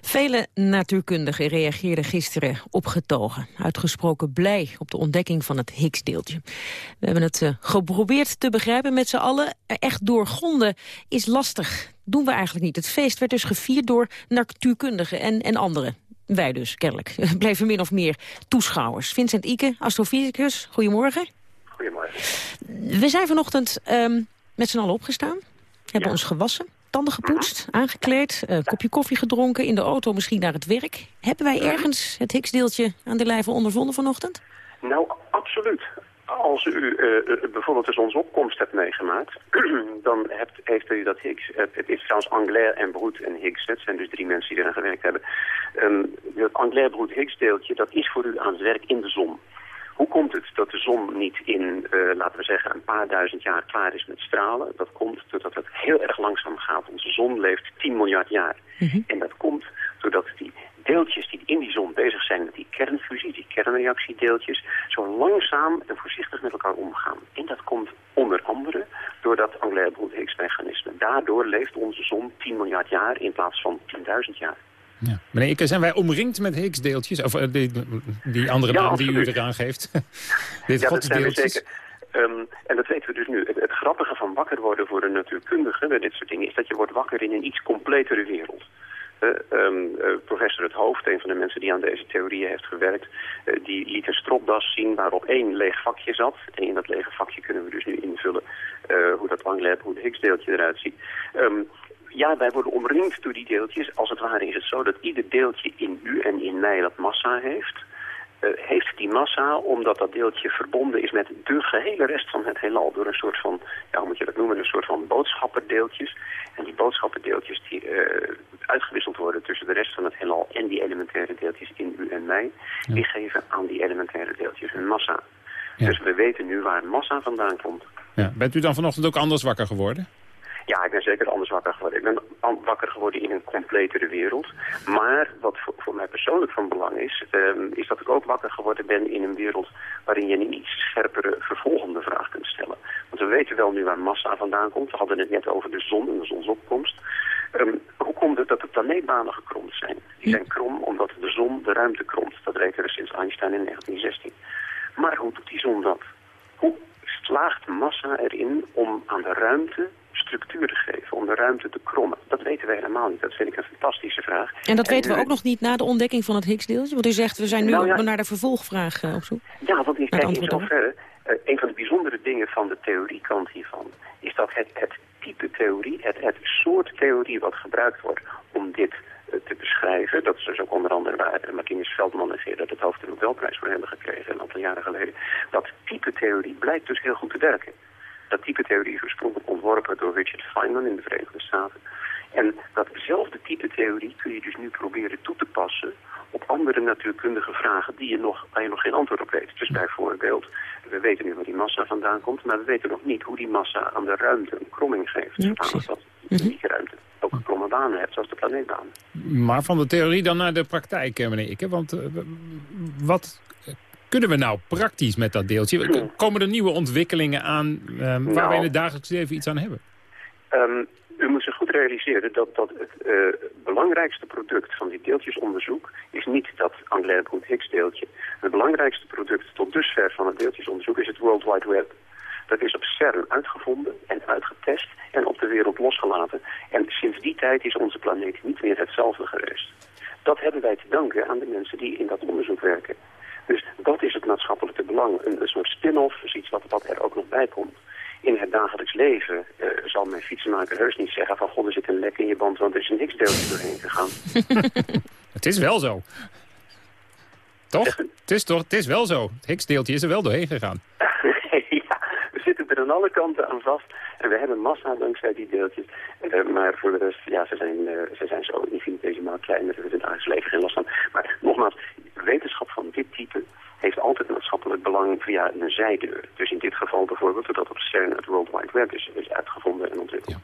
Vele natuurkundigen reageerden gisteren opgetogen. Uitgesproken blij op de ontdekking van het Higgs-deeltje. We hebben het eh, geprobeerd te begrijpen met z'n allen. Echt doorgronden is lastig. Doen we eigenlijk niet. Het feest werd dus gevierd door natuurkundigen en, en anderen. Wij dus, kennelijk. Bleven min of meer toeschouwers. Vincent Ike, astrofysicus, goedemorgen. Goedemorgen. We zijn vanochtend ehm, met z'n allen opgestaan. Hebben ons gewassen, tanden gepoetst, aangekleed, een kopje koffie gedronken, in de auto misschien naar het werk. Hebben wij ergens het Higgsdeeltje aan de lijve ondervonden vanochtend? Nou, absoluut. Als u eh, bijvoorbeeld de zonsopkomst hebt meegemaakt, dan hebt, heeft u dat Higgs... het is trouwens Anglaire en Broed en Higgs. Het zijn dus drie mensen die eraan gewerkt hebben. Ehm het Anglaire Broed Higgs deeltje, dat is voor u aan het werk in de zon. Hoe komt het dat de zon niet in, eh, laten we zeggen, een paar duizend jaar klaar is met stralen? Dat komt doordat het heel erg langzaam gaat. Onze zon leeft 10 miljard jaar. En dat komt doordat die deeltjes die in die zon bezig zijn met die kernfusie, die kernreactiedeeltjes, zo langzaam en voorzichtig met elkaar omgaan. En dat komt onder andere door dat Anglaire Brood Higgs mechanisme. Daardoor leeft onze zon 10 miljard jaar in plaats van 10.000 jaar. Meneer Ikke, zijn wij omringd met Higgs-deeltjes? Of eh, die, die andere Ja, naam die u eraan geeft? Dit ja, dat zijn we godsdeeltjes? zeker. Ehm, en dat weten we dus nu. Het, het grappige van wakker worden voor een natuurkundige bij dit soort dingen... is dat je wordt wakker in een iets completere wereld. Eh, ehm, eh, professor Het Hoofd, een van de mensen die aan deze theorieën heeft gewerkt... die liet een stropdas zien waarop één leeg vakje zat. En in dat lege vakje kunnen we dus nu invullen... eh, hoe dat Langlab, hoe het Higgs-deeltje eruit ziet. Ehm, ja, wij worden omringd door die deeltjes. Als het ware is het zo dat ieder deeltje in u en in mij dat massa heeft... eh, heeft die massa omdat dat deeltje verbonden is met de gehele rest van het heelal. Door een soort van, ja, hoe moet je dat noemen, een soort van boodschapperdeeltjes. En die boodschapperdeeltjes die eh, uitgewisseld worden tussen de rest van het heelal en die elementaire deeltjes in u en mij, die geven aan die elementaire deeltjes hun massa. Dus we weten nu waar massa vandaan komt. Ja. Bent u dan vanochtend ook anders wakker geworden? Ja, ik ben zeker anders wakker geworden. Ik ben wakker geworden in een completere wereld. Maar wat voor, voor mij persoonlijk van belang is, ehm, is dat ik ook wakker geworden ben in een wereld waarin je een iets scherpere vervolgende vraag kunt stellen. Want we weten wel nu waar massa vandaan komt. We hadden het net over de zon en de zonsopkomst. Ehm, hoe komt het dat de planeetbanen gekromd zijn? Die zijn krom omdat de zon de ruimte kromt. Dat rekenen we sinds Einstein in 1916. Maar hoe doet die zon dat? Hoe slaagt massa erin om aan de ruimte structuur te geven, om de ruimte te krommen? Dat weten wij helemaal niet. Dat vind ik een fantastische vraag. En dat weten we ook nog niet na de ontdekking van het Higgs-deeltje? Want u zegt, we zijn nu Nou ja. naar de vervolgvraag op zoek. Ja, want ik kijk in zoverre, eh, een van de bijzondere dingen van de theoriekant hiervan, is dat het, het type theorie, het, het soort theorie wat gebruikt wordt om dit eh, te beschrijven, dat is dus ook onder andere waar eh, Martinus Veldman en Gerard het hoofd de Nobelprijs voor hebben gekregen een aantal jaren geleden, dat type theorie blijkt dus heel goed te werken. Dat type theorie is oorspronkelijk ontworpen door Richard Feynman in de Verenigde Staten. En datzelfde type theorie kun je dus nu proberen toe te passen op andere natuurkundige vragen die je nog, waar je nog geen antwoord op weet. Dus bijvoorbeeld, we weten nu waar die massa vandaan komt, maar we weten nog niet hoe die massa aan de ruimte een kromming geeft. Ja, Zodanig dat de unieke ruimte ook een kromme banen hebt, zoals de planeetbanen. Maar van de theorie dan naar de praktijk, eh, meneer Ikke. Want eh, wat kunnen we nou praktisch met dat deeltje? K- Komen er nieuwe ontwikkelingen aan eh, waar Nou. wij in het dagelijks leven iets aan hebben? Ehm, u moet zich goed realiseren dat, dat het eh, belangrijkste product van dit deeltjesonderzoek is niet dat Anglaire Higgs deeltje. Het belangrijkste product tot dusver van het deeltjesonderzoek is het World Wide Web. Dat is op CERN uitgevonden en uitgetest en op de wereld losgelaten. En sinds die tijd is onze planeet niet meer hetzelfde geweest. Dat hebben wij te danken aan de mensen die in dat onderzoek werken. Dus dat is het maatschappelijke belang. Een, een soort spin-off is iets wat, wat er ook nog bij komt. In het dagelijks leven eh, zal mijn fietsenmaker heus niet zeggen van... God, er zit een lek in je band, want er is een Higgsdeeltje doorheen gegaan. Het is wel zo. Toch? Het is, toch? het is wel zo. Het Higgs-deeltje is er wel doorheen gegaan. zitten er aan alle kanten aan vast. En we hebben massa dankzij die deeltjes. Eh, maar voor de rest, ja, ze zijn, eh, ze zijn zo infinitesimaal klein. Daar hebben we in het leven geen last van. Maar nogmaals, wetenschap van dit type heeft altijd maatschappelijk belang via een zijdeur. Dus in dit geval bijvoorbeeld dat op CERN het World Wide Web is, is uitgevonden en ontwikkeld.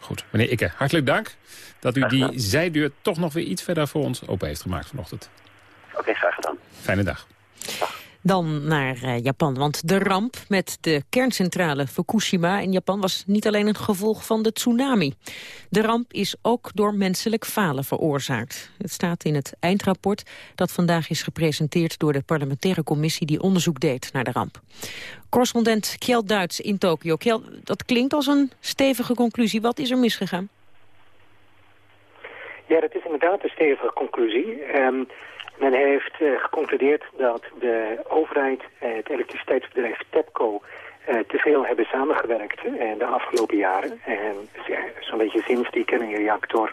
Goed, meneer Ikke, hartelijk dank dat u die zijdeur toch nog weer iets verder voor ons open heeft gemaakt vanochtend. Oké, graag gedaan. Fijne dag. Dan naar eh, Japan, want de ramp met de kerncentrale Fukushima in Japan was niet alleen een gevolg van de tsunami. De ramp is ook door menselijk falen veroorzaakt. Het staat in het eindrapport dat vandaag is gepresenteerd door de parlementaire commissie die onderzoek deed naar de ramp. Correspondent Kjeld Duits in Tokio. Kjeld, dat klinkt als een stevige conclusie. Wat is er misgegaan? Ja, dat is inderdaad een stevige conclusie. Ehm, men heeft eh, geconcludeerd dat de overheid, eh, het elektriciteitsbedrijf TEPCO, eh, te veel hebben samengewerkt de afgelopen jaren. En zo'n beetje sinds die kernreactor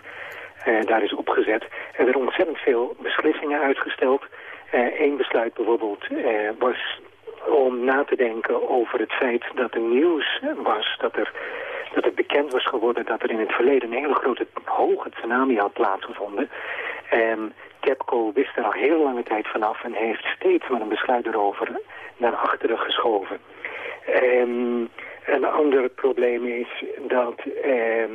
daar is opgezet. Er werden ontzettend veel beslissingen uitgesteld. Eén besluit bijvoorbeeld was om na te denken over het feit dat er nieuws was, dat er, dat het bekend was geworden dat er in het verleden een hele grote hoge tsunami had plaatsgevonden. En TEPCO wist er al heel lange tijd vanaf en heeft steeds maar een besluit erover naar achteren geschoven. Ehm, een ander probleem is dat ehm,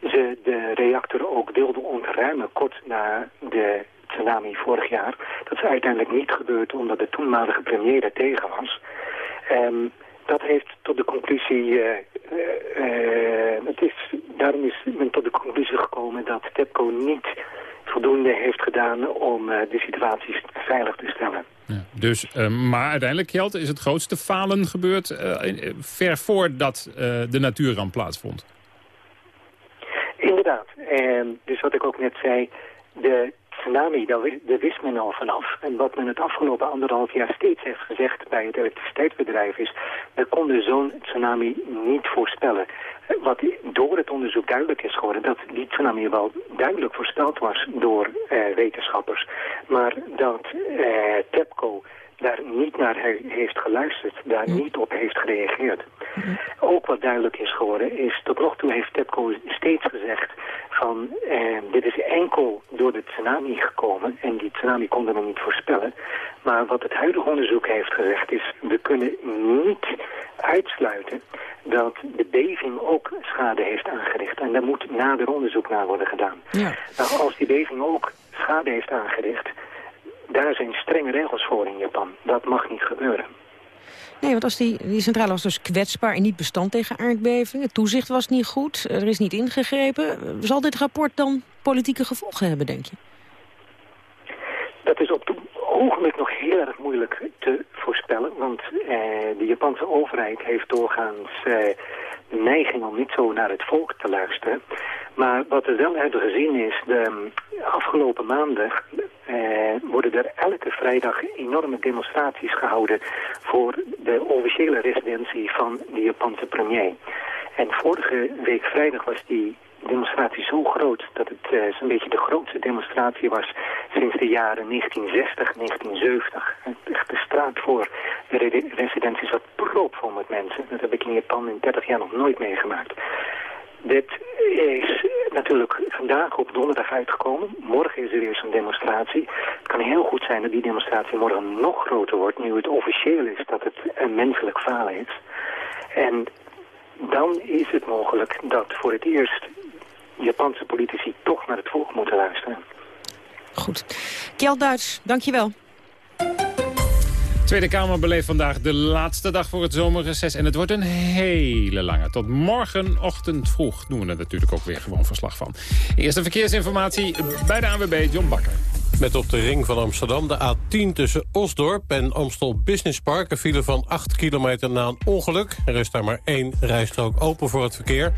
ze de reactor ook wilden ontruimen kort na de tsunami vorig jaar. Dat is uiteindelijk niet gebeurd omdat de toenmalige premier er tegen was. Ehm, dat heeft tot de conclusie, eh, eh, eh, het is, daarom is men tot de conclusie gekomen dat TEPCO niet voldoende heeft gedaan om eh, de situatie veilig te stellen. Dus, eh, maar uiteindelijk, Kjeld, is het grootste falen gebeurd eh, ver voordat de natuurramp plaatsvond. Inderdaad. En dus wat ik ook net zei, de tsunami, daar wi- daar wist men al vanaf. En wat men het afgelopen anderhalf jaar steeds heeft gezegd bij het elektriciteitsbedrijf is, we konden zo'n tsunami niet voorspellen. Wat door het onderzoek duidelijk is geworden, dat die tsunami wel duidelijk voorspeld was door eh, wetenschappers. Maar dat eh, TEPCO daar niet naar he- heeft geluisterd, daar niet op heeft gereageerd. Ook wat duidelijk is geworden is, tot nog toe heeft TEPCO steeds gezegd van eh, dit is enkel door de tsunami gekomen en die tsunami konden we niet voorspellen. Maar wat het huidige onderzoek heeft gezegd is, we kunnen niet uitsluiten dat de beving ook schade heeft aangericht. En daar moet nader onderzoek naar worden gedaan. Ja. Nou, als die beving ook schade heeft aangericht, daar zijn strenge regels voor in Japan. Dat mag niet gebeuren. Nee, want als die, die centrale was dus kwetsbaar en niet bestand tegen aardbevingen. Het toezicht was niet goed, er is niet ingegrepen. Zal dit rapport dan politieke gevolgen hebben, denk je? Dat is op het ogenblik nog heel erg moeilijk te voorspellen. Want eh, de Japanse overheid heeft doorgaans eh, neiging om niet zo naar het volk te luisteren. Maar wat we wel hebben gezien is, de mm, afgelopen maanden eh, worden er elke vrijdag enorme demonstraties gehouden voor de officiële residentie van de Japanse premier. En vorige week vrijdag was die demonstratie zo groot dat het eh, zo'n beetje de grootste demonstratie was sinds de jaren 1960, 1970. Echt de straat voor de residenties was propvol met mensen. Dat heb ik in Japan in 30 jaar nog nooit meegemaakt. Dit is natuurlijk vandaag op donderdag uitgekomen. Morgen is er weer zo'n demonstratie. Het kan heel goed zijn dat die demonstratie morgen nog groter wordt... nu het officieel is dat het een menselijk falen is. En dan is het mogelijk dat voor het eerst Japanse politici toch naar het volk moeten luisteren. Goed. Kjeld Duits, dankjewel. Tweede Kamer beleeft vandaag de laatste dag voor het zomerreces. En het wordt een hele lange. Tot morgenochtend vroeg doen we er natuurlijk ook weer gewoon verslag van. Eerste verkeersinformatie bij de ANWB, John Bakker. Met op de ring van Amsterdam de A10 tussen Osdorp en Amstel Business Park... een file van 8 kilometer na een ongeluk. Er is daar maar één rijstrook open voor het verkeer.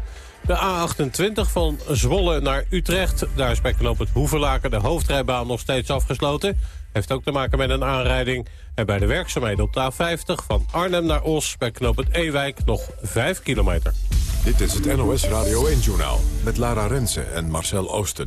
De A28 van Zwolle naar Utrecht. Daar is bij het Hoevelaken de hoofdrijbaan nog steeds afgesloten. Heeft ook te maken met een aanrijding. En bij de werkzaamheden op de A50 van Arnhem naar Os... bij knoop het Ewijk nog 5 kilometer. Dit is het NOS Radio 1-journaal met Lara Rensen en Marcel Oosten.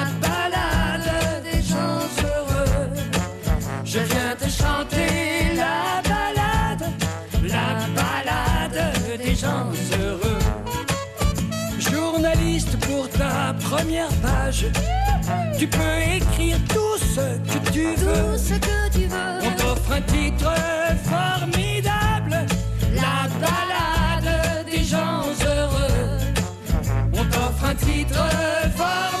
première page, tu peux écrire tout ce que tu veux. ce que tu veux. On t'offre un titre formidable, la balade des gens heureux. On t'offre un titre formidable,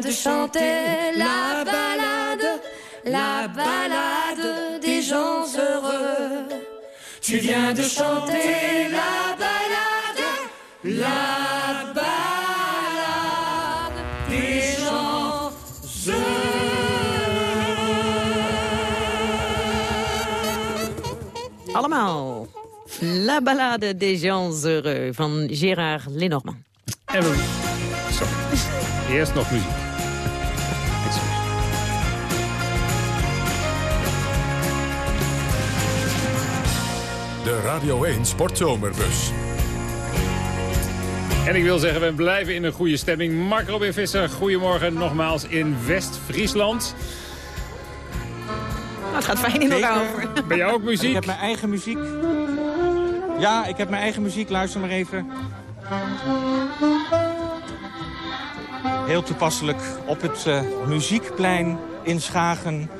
Tu viens de chanter la balade, la balade des gens heureux. Tu viens de chanter la balade, la balade des gens Allemaal. La ballade des gens heureux van Gérard Lenormand. En we... Sorry. Eerst nog muziek. De Radio 1 Sportzomerbus. En ik wil zeggen, we blijven in een goede stemming. Mark Robin Visser, goedemorgen nogmaals in West-Friesland. Nou, het gaat fijn in elkaar over. Ben jij ook muziek? Ik heb mijn eigen muziek. Ja, ik heb mijn eigen muziek. Luister maar even. Heel toepasselijk op het eh, muziekplein in Schagen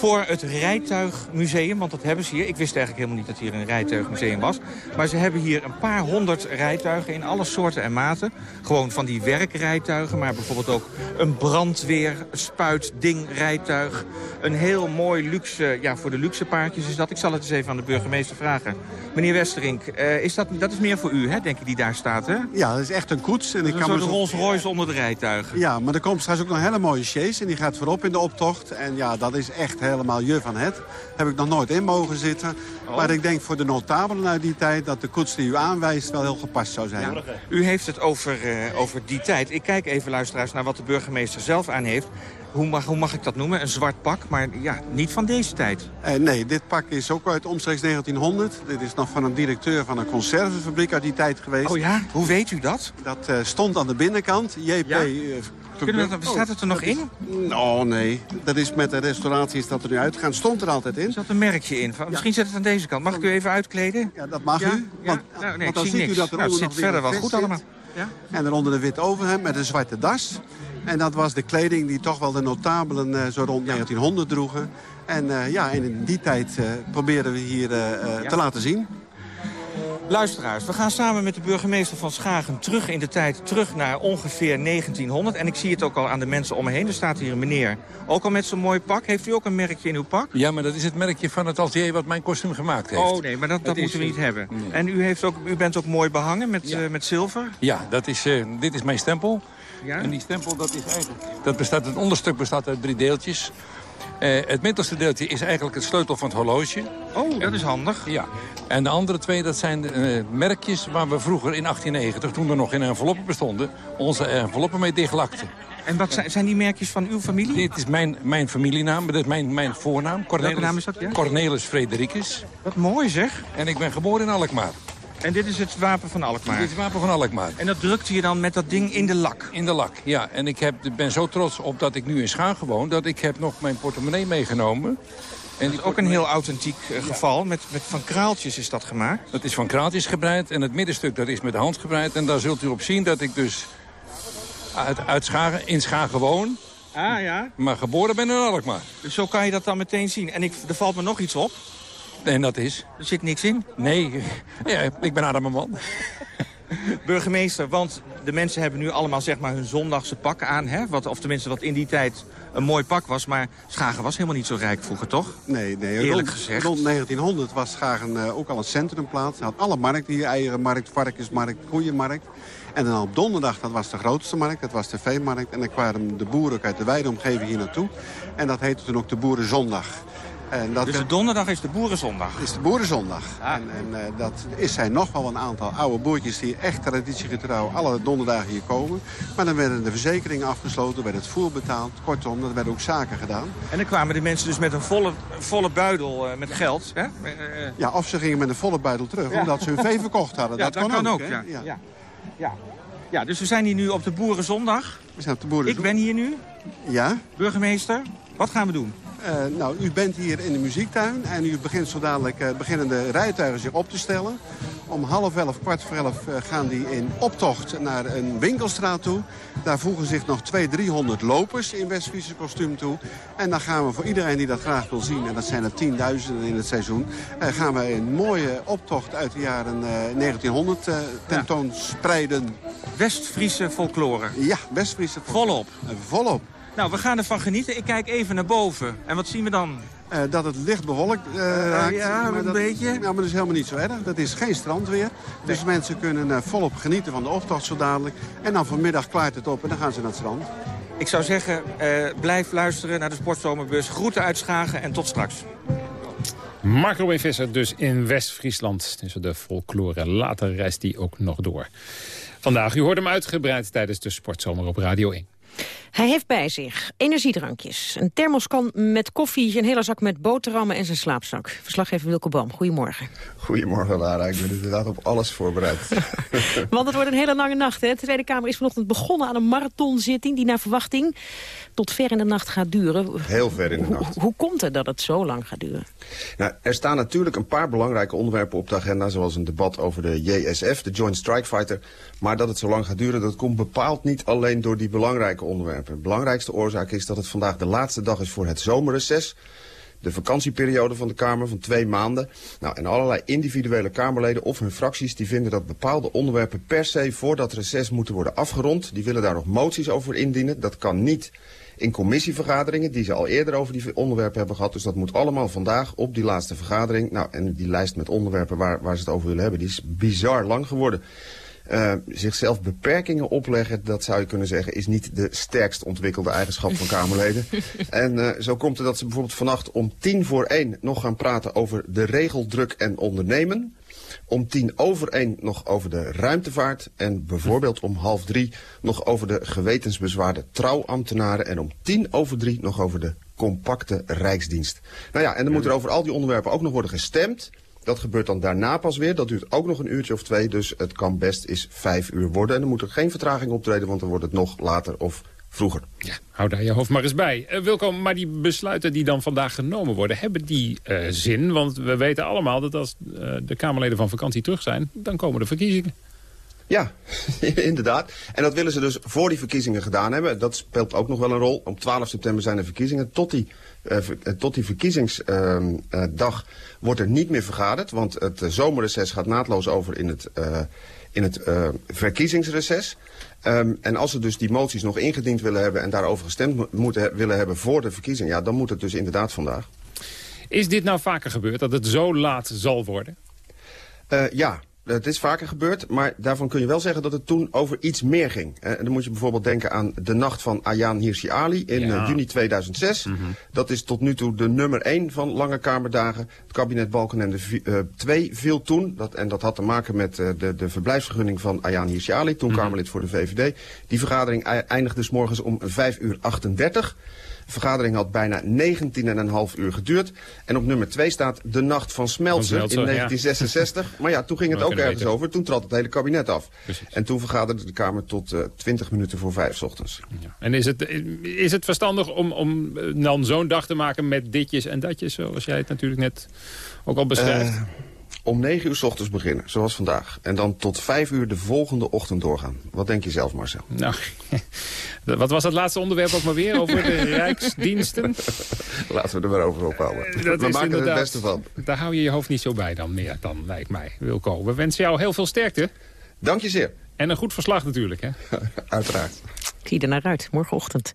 voor het Rijtuigmuseum. Want dat hebben ze hier. Ik wist eigenlijk helemaal niet dat hier een rijtuigmuseum was. Maar ze hebben hier een paar honderd rijtuigen in alle soorten en maten. Gewoon van die werkrijtuigen, maar bijvoorbeeld ook een brandweer, spuitding, rijtuig. Een heel mooi luxe, ja voor de luxe paardjes is dat. Ik zal het eens even aan de burgemeester vragen. Meneer Westerink, eh, is dat, dat is meer voor u, hè, denk ik, die daar staat, hè? Ja, dat is echt een koets. En ik kan een Rolls Royce onder de rijtuigen. Ja, maar er komt straks ook nog een hele mooie chase en die gaat voorop in de optocht. En ja, dat is echt echt helemaal je van het. Heb ik nog nooit in mogen zitten. Maar ik denk voor de notabelen uit die tijd... dat de koets die u aanwijst wel heel gepast zou zijn. U heeft het over, eh, over die tijd. Ik kijk even, luisteraars, naar wat de burgemeester zelf aan heeft. Hoe mag, hoe mag ik dat noemen? Een zwart pak, maar ja, niet van deze tijd. Eh, nee, dit pak is ook uit omstreeks 1900. Dit is nog van een directeur van een conservefabriek uit die tijd geweest. Oh ja? Hoe weet u dat? Dat eh, stond aan de binnenkant. JP... Ja? eh, Kunnen we staat het er nog dat is- Oh nee, dat is met de restauratie is dat er nu uitgegaan. Stond er altijd in. Er zat een merkje in. Misschien zit het aan deze kant. Mag ik u even uitkleden? Ja, dat mag u. Ja? Want, Nou, nee, want ik dan zie ziet u dat er Nou, het onder zit nog verder wel goed allemaal. Ja? En daaronder een wit overhemd met een zwarte das. En dat was de kleding die toch wel de notabelen eh, zo rond 1900 droegen. En eh, ja, en in die tijd eh proberen we hier eh, eh, te laten zien. Luisteraars, we gaan samen met de burgemeester van Schagen terug in de tijd, terug naar ongeveer 1900. En ik zie het ook al aan de mensen om me heen. Er staat hier een meneer, ook al met zo'n mooi pak. Heeft u ook een merkje in uw pak? Ja, maar dat is het merkje van het atelier wat mijn kostuum gemaakt heeft. Oh nee, maar dat, dat moeten we niet hebben. nee. En u, heeft ook, u bent ook mooi behangen met, eh, met zilver. Ja, dat is, eh, dit is mijn stempel. Ja? En die stempel, dat is eigenlijk... Dat bestaat, het onderstuk bestaat uit drie deeltjes. Eh, het middelste deeltje is eigenlijk het sleutel van het horloge. Oh, dat is handig. Ja. En de andere twee, dat zijn eh, merkjes waar we vroeger in 1890, toen er nog geen enveloppen bestonden, onze enveloppen mee dichtlakten. En wat zijn, zijn die merkjes van uw familie? Dit is mijn, mijn familienaam, dit is mijn, mijn voornaam. Cornelis, naam is dat, ja? Cornelis Fredericus. Wat mooi zeg. En ik ben geboren in Alkmaar. En dit is het wapen van Alkmaar? Dit is het wapen van Alkmaar. En dat drukte je dan met dat ding in de lak? In de lak, ja. En ik heb, ben zo trots op dat ik nu in Schaag woon... dat ik heb nog mijn portemonnee meegenomen. En Dat is ook een heel authentiek eh, geval. Met, met van kraaltjes is dat gemaakt. Dat is van kraaltjes gebreid en het middenstuk dat is met de hand gebreid. En daar zult u op zien dat ik dus uit, uit Schagen, in Schagen woon... Ah ja? maar geboren ben in Alkmaar. Dus zo kan je dat dan meteen zien. En ik, er valt me nog iets op. En dat is? Er zit niks in? Nee, ja, ik ben arme man. Burgemeester, want de mensen hebben nu allemaal zeg maar hun zondagse pak aan. Hè? Wat, of tenminste wat in die tijd een mooi pak was. Maar Schagen was helemaal niet zo rijk vroeger, toch? Nee, nee Eerlijk rond, gezegd. rond 1900 was Schagen eh, ook al een centrumplaats. Hij had alle markten hier, eierenmarkt, varkensmarkt, koeienmarkt. En dan op donderdag, dat was de grootste markt, dat was de veemarkt. En dan kwamen de boeren ook uit de wijde omgeving hier naartoe. En dat heette toen ook de Boerenzondag. En dat Dus de donderdag is de boerenzondag? is de Boerenzondag. En, en eh, dat is zijn nog wel een aantal oude boertjes die echt traditiegetrouw alle donderdagen hier komen. Maar dan werden de verzekeringen afgesloten, werd het voer betaald. Kortom, er werden ook zaken gedaan. En dan kwamen de mensen dus met een volle, volle buidel eh, met geld. Hè? Ja, of ze gingen met een volle buidel terug, Ja. omdat ze hun vee verkocht hadden. Ja, dat, dat kan, ook, ja. Ja. ja. Ja, dus we zijn hier nu op de Boerenzondag. We zijn op de boeren. Ik ben hier nu. Ja. Burgemeester, wat gaan we doen? Eh, nou, u bent hier in de muziektuin en u begint zo dadelijk eh, beginnen de rijtuigen zich op te stellen. Om half elf, kwart voor elf eh, gaan die in optocht naar een winkelstraat toe. Daar voegen zich nog 200, 300 lopers in West-Friese kostuum toe. En dan gaan we voor iedereen die dat graag wil zien, en dat zijn er tienduizenden in het seizoen... gaan we een mooie optocht uit de jaren eh, 1900 eh, tentoonspreiden. West-Friese folklore. Ja, West-Friese folklore. Volop. Volop. Nou, we gaan ervan genieten. Ik kijk even naar boven. En wat zien we dan? Eh, dat het licht bewolkt eh, raakt. ja, maar een dat, beetje. Ja, maar dat is helemaal niet zo erg. Dat is geen strandweer. Dus mensen kunnen eh, volop genieten van de optocht zo dadelijk. En dan vanmiddag klaart het op en dan gaan ze naar het strand. Ik zou zeggen, eh, blijf luisteren naar de Sportzomerbus. Groeten uit Schagen en tot straks. Marco B. Visser dus in West-Friesland. Tussen de folklore. Later reist hij ook nog door. Vandaag, u hoort hem uitgebreid tijdens de Sportzomer op Radio 1. Hij heeft bij zich energiedrankjes, een thermoskan met koffie... een hele zak met boterhammen en zijn slaapzak. Verslaggever Wilke Boom, goedemorgen. Goedemorgen Lara, ik ben inderdaad op alles voorbereid. Want het wordt een hele lange nacht. Hè? De Tweede Kamer is vanochtend begonnen aan een marathonzitting... die naar verwachting tot ver in de nacht gaat duren. Heel ver in de nacht. Hoe komt het dat het zo lang gaat duren? Nou, er staan natuurlijk een paar belangrijke onderwerpen op de agenda... zoals een debat over de JSF, de Joint Strike Fighter. Maar dat het zo lang gaat duren, dat komt bepaald niet alleen door die belangrijke onderwerpen. De belangrijkste oorzaak is dat het vandaag de laatste dag is voor het zomerreces... De vakantieperiode van de Kamer van twee maanden. Nou, en allerlei individuele Kamerleden of hun fracties... die vinden dat bepaalde onderwerpen per se voor dat reces moeten worden afgerond. Die willen daar nog moties over indienen. Dat kan niet in commissievergaderingen... die ze al eerder over die onderwerpen hebben gehad. Dus dat moet allemaal vandaag op die laatste vergadering. Nou, en die lijst met onderwerpen waar, waar ze het over willen hebben... die is bizar lang geworden. Eh, zichzelf beperkingen opleggen, dat zou je kunnen zeggen, is niet de sterkst ontwikkelde eigenschap van Kamerleden. en eh, zo komt het dat ze bijvoorbeeld vannacht om tien voor één nog gaan praten over de regeldruk en ondernemen. Om tien over één nog over de ruimtevaart. En bijvoorbeeld om half drie nog over de gewetensbezwaarde trouwambtenaren. En om tien over drie nog over de compacte rijksdienst. Nou ja, en dan moet er over al die onderwerpen ook nog worden gestemd. Dat gebeurt dan daarna pas weer. Dat duurt ook nog een uurtje of twee. Dus het kan best eens vijf uur worden. En dan moet er geen vertraging optreden, want dan wordt het nog later of vroeger. Ja, hou daar je hoofd maar eens bij. Uh, Wilco, maar die besluiten die dan vandaag genomen worden... hebben die uh, zin? Want we weten allemaal dat als uh, de Kamerleden van vakantie terug zijn... dan komen de verkiezingen. Ja, inderdaad. En dat willen ze dus voor die verkiezingen gedaan hebben. Dat speelt ook nog wel een rol. Op 12 september zijn de verkiezingen. Tot die, tot die verkiezingsdag uh, wordt er niet meer vergaderd. Want het zomerreces gaat naadloos over in het, uh, in het verkiezingsreces. Um, en als ze dus die moties nog ingediend willen hebben... en daarover gestemd moeten willen hebben voor de verkiezingen... ja, dan moet het dus inderdaad vandaag. Is dit nou vaker gebeurd, dat het zo laat zal worden? ja, het is vaker gebeurd, maar daarvan kun je wel zeggen dat het toen over iets meer ging. En dan moet je bijvoorbeeld denken aan de nacht van Ayaan Hirsi Ali in ja. uh, juni 2006. Mm -hmm. Dat is tot nu toe de nummer 1 van lange kamerdagen. Het kabinet Balkenende 2 uh, viel toen, dat, en dat had te maken met uh, de, de verblijfsvergunning van Ayaan Hirsi Ali, toen mm -hmm. Kamerlid voor de VVD. Die vergadering eindigde s morgens om 5 uur 38. De vergadering had bijna 19,5 uur geduurd. En op nummer 2 staat De Nacht van Smeltzer, in 1966. Ja. Maar ja, toen ging het ook ergens weten. over. Toen trad het hele kabinet af. Precies. En toen vergaderde de Kamer tot uh, 20 minuten voor 5 ochtends. Ja. En is het, is het verstandig om, om dan zo'n dag te maken met ditjes en datjes, zoals jij het natuurlijk net ook al beschrijft? Uh, om 9 uur s ochtends beginnen, zoals vandaag. En dan tot 5 uur de volgende ochtend doorgaan. Wat denk je zelf, Marcel? Nou, wat was het laatste onderwerp ook maar weer? Over de rijksdiensten? Laten we er maar over ophouden. Dat we maken er het beste van. Daar hou je je hoofd niet zo bij dan meer, dan lijkt mij, Wilco. We wensen jou heel veel sterkte. Dank je zeer. En een goed verslag natuurlijk, hè? Uiteraard. Ik zie er naar uit. Morgenochtend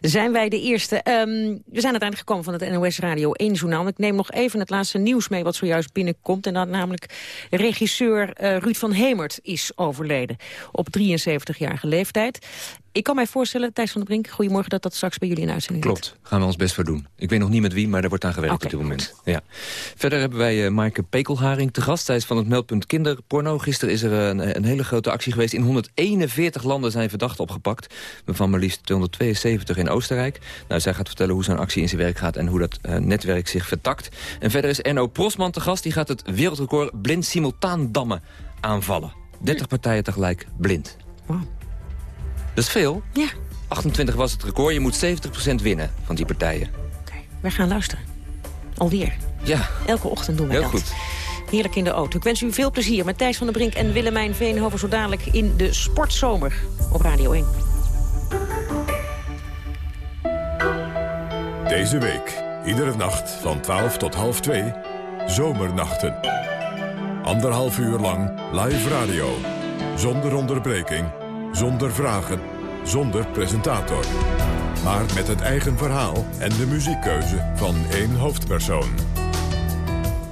zijn wij de eerste. Um, we zijn uiteindelijk gekomen van het NOS Radio 1 journaal. Ik neem nog even het laatste nieuws mee wat zojuist binnenkomt. En dat namelijk regisseur uh, Ruud van Hemert is overleden. Op 73-jarige leeftijd. Ik kan mij voorstellen, Thijs van der Brink, goedemorgen... dat dat straks bij jullie in uitzending Klopt, ligt. gaan we ons best voor doen. Ik weet nog niet met wie, maar daar wordt aan gewerkt okay, op dit moment. Ja. Verder hebben wij uh, Maaike Pekelharing te gast. Is van het meldpunt kinderporno. Gisteren is er een, een, hele grote actie geweest. In 141 landen zijn verdachten opgepakt. Van maar liefst 272 in Oostenrijk. Nou, zij gaat vertellen hoe zo'n actie in zijn werk gaat... en hoe dat uh, netwerk zich vertakt. En verder is Erno Prosman te gast. Die gaat het wereldrecord blind simultaan dammen aanvallen. 30 partijen tegelijk blind. Wow. Dat is veel. Ja. 28 was het record. Je moet 70% winnen van die partijen. Oké, okay, we gaan luisteren. Alweer. Ja. Elke ochtend doen we Heel dat. goed. Heerlijk in de auto. Ik wens u veel plezier met Thijs van der Brink en Willemijn Veenhoven... zo dadelijk in de Sportzomer op Radio 1. Deze week, iedere nacht van 12 tot half 2, Zomernachten. Anderhalf uur lang live radio. Zonder onderbreking, zonder vragen, zonder presentator. Maar met het eigen verhaal en de muziekkeuze van één hoofdpersoon.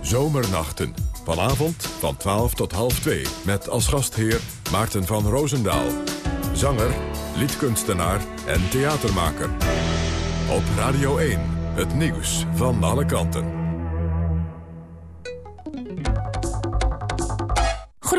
Zomernachten. Vanavond van 12 tot half 2. Met als gastheer Maarten van Roosendaal. Zanger, liedkunstenaar en theatermaker. Op Radio 1. Het nieuws van alle kanten.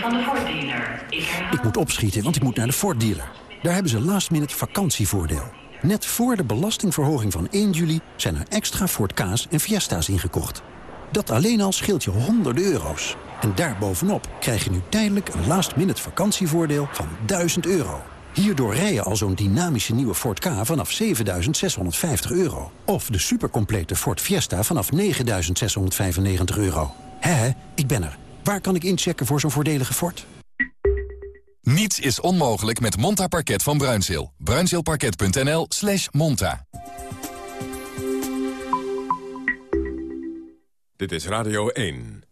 Van de Ford dealer. Ik moet opschieten, want ik moet naar de Ford dealer. Daar hebben ze last minute vakantievoordeel. Net voor de belastingverhoging van 1 juli zijn er extra Ford Ka's en Fiesta's ingekocht. Dat alleen al scheelt je honderden euro's. En daarbovenop krijg je nu tijdelijk een last minute vakantievoordeel van 1000 euro. Hierdoor rij je al zo'n dynamische nieuwe Ford K vanaf 7.650 euro. Of de supercomplete Ford Fiesta vanaf 9.695 euro. Hè, ik ben er. Waar kan ik inchecken voor zo'n voordelige Ford? Niets is onmogelijk met Monta Parket van Bruinzeel. Bruinzeelparket.nl slash monta. Dit is Radio 1.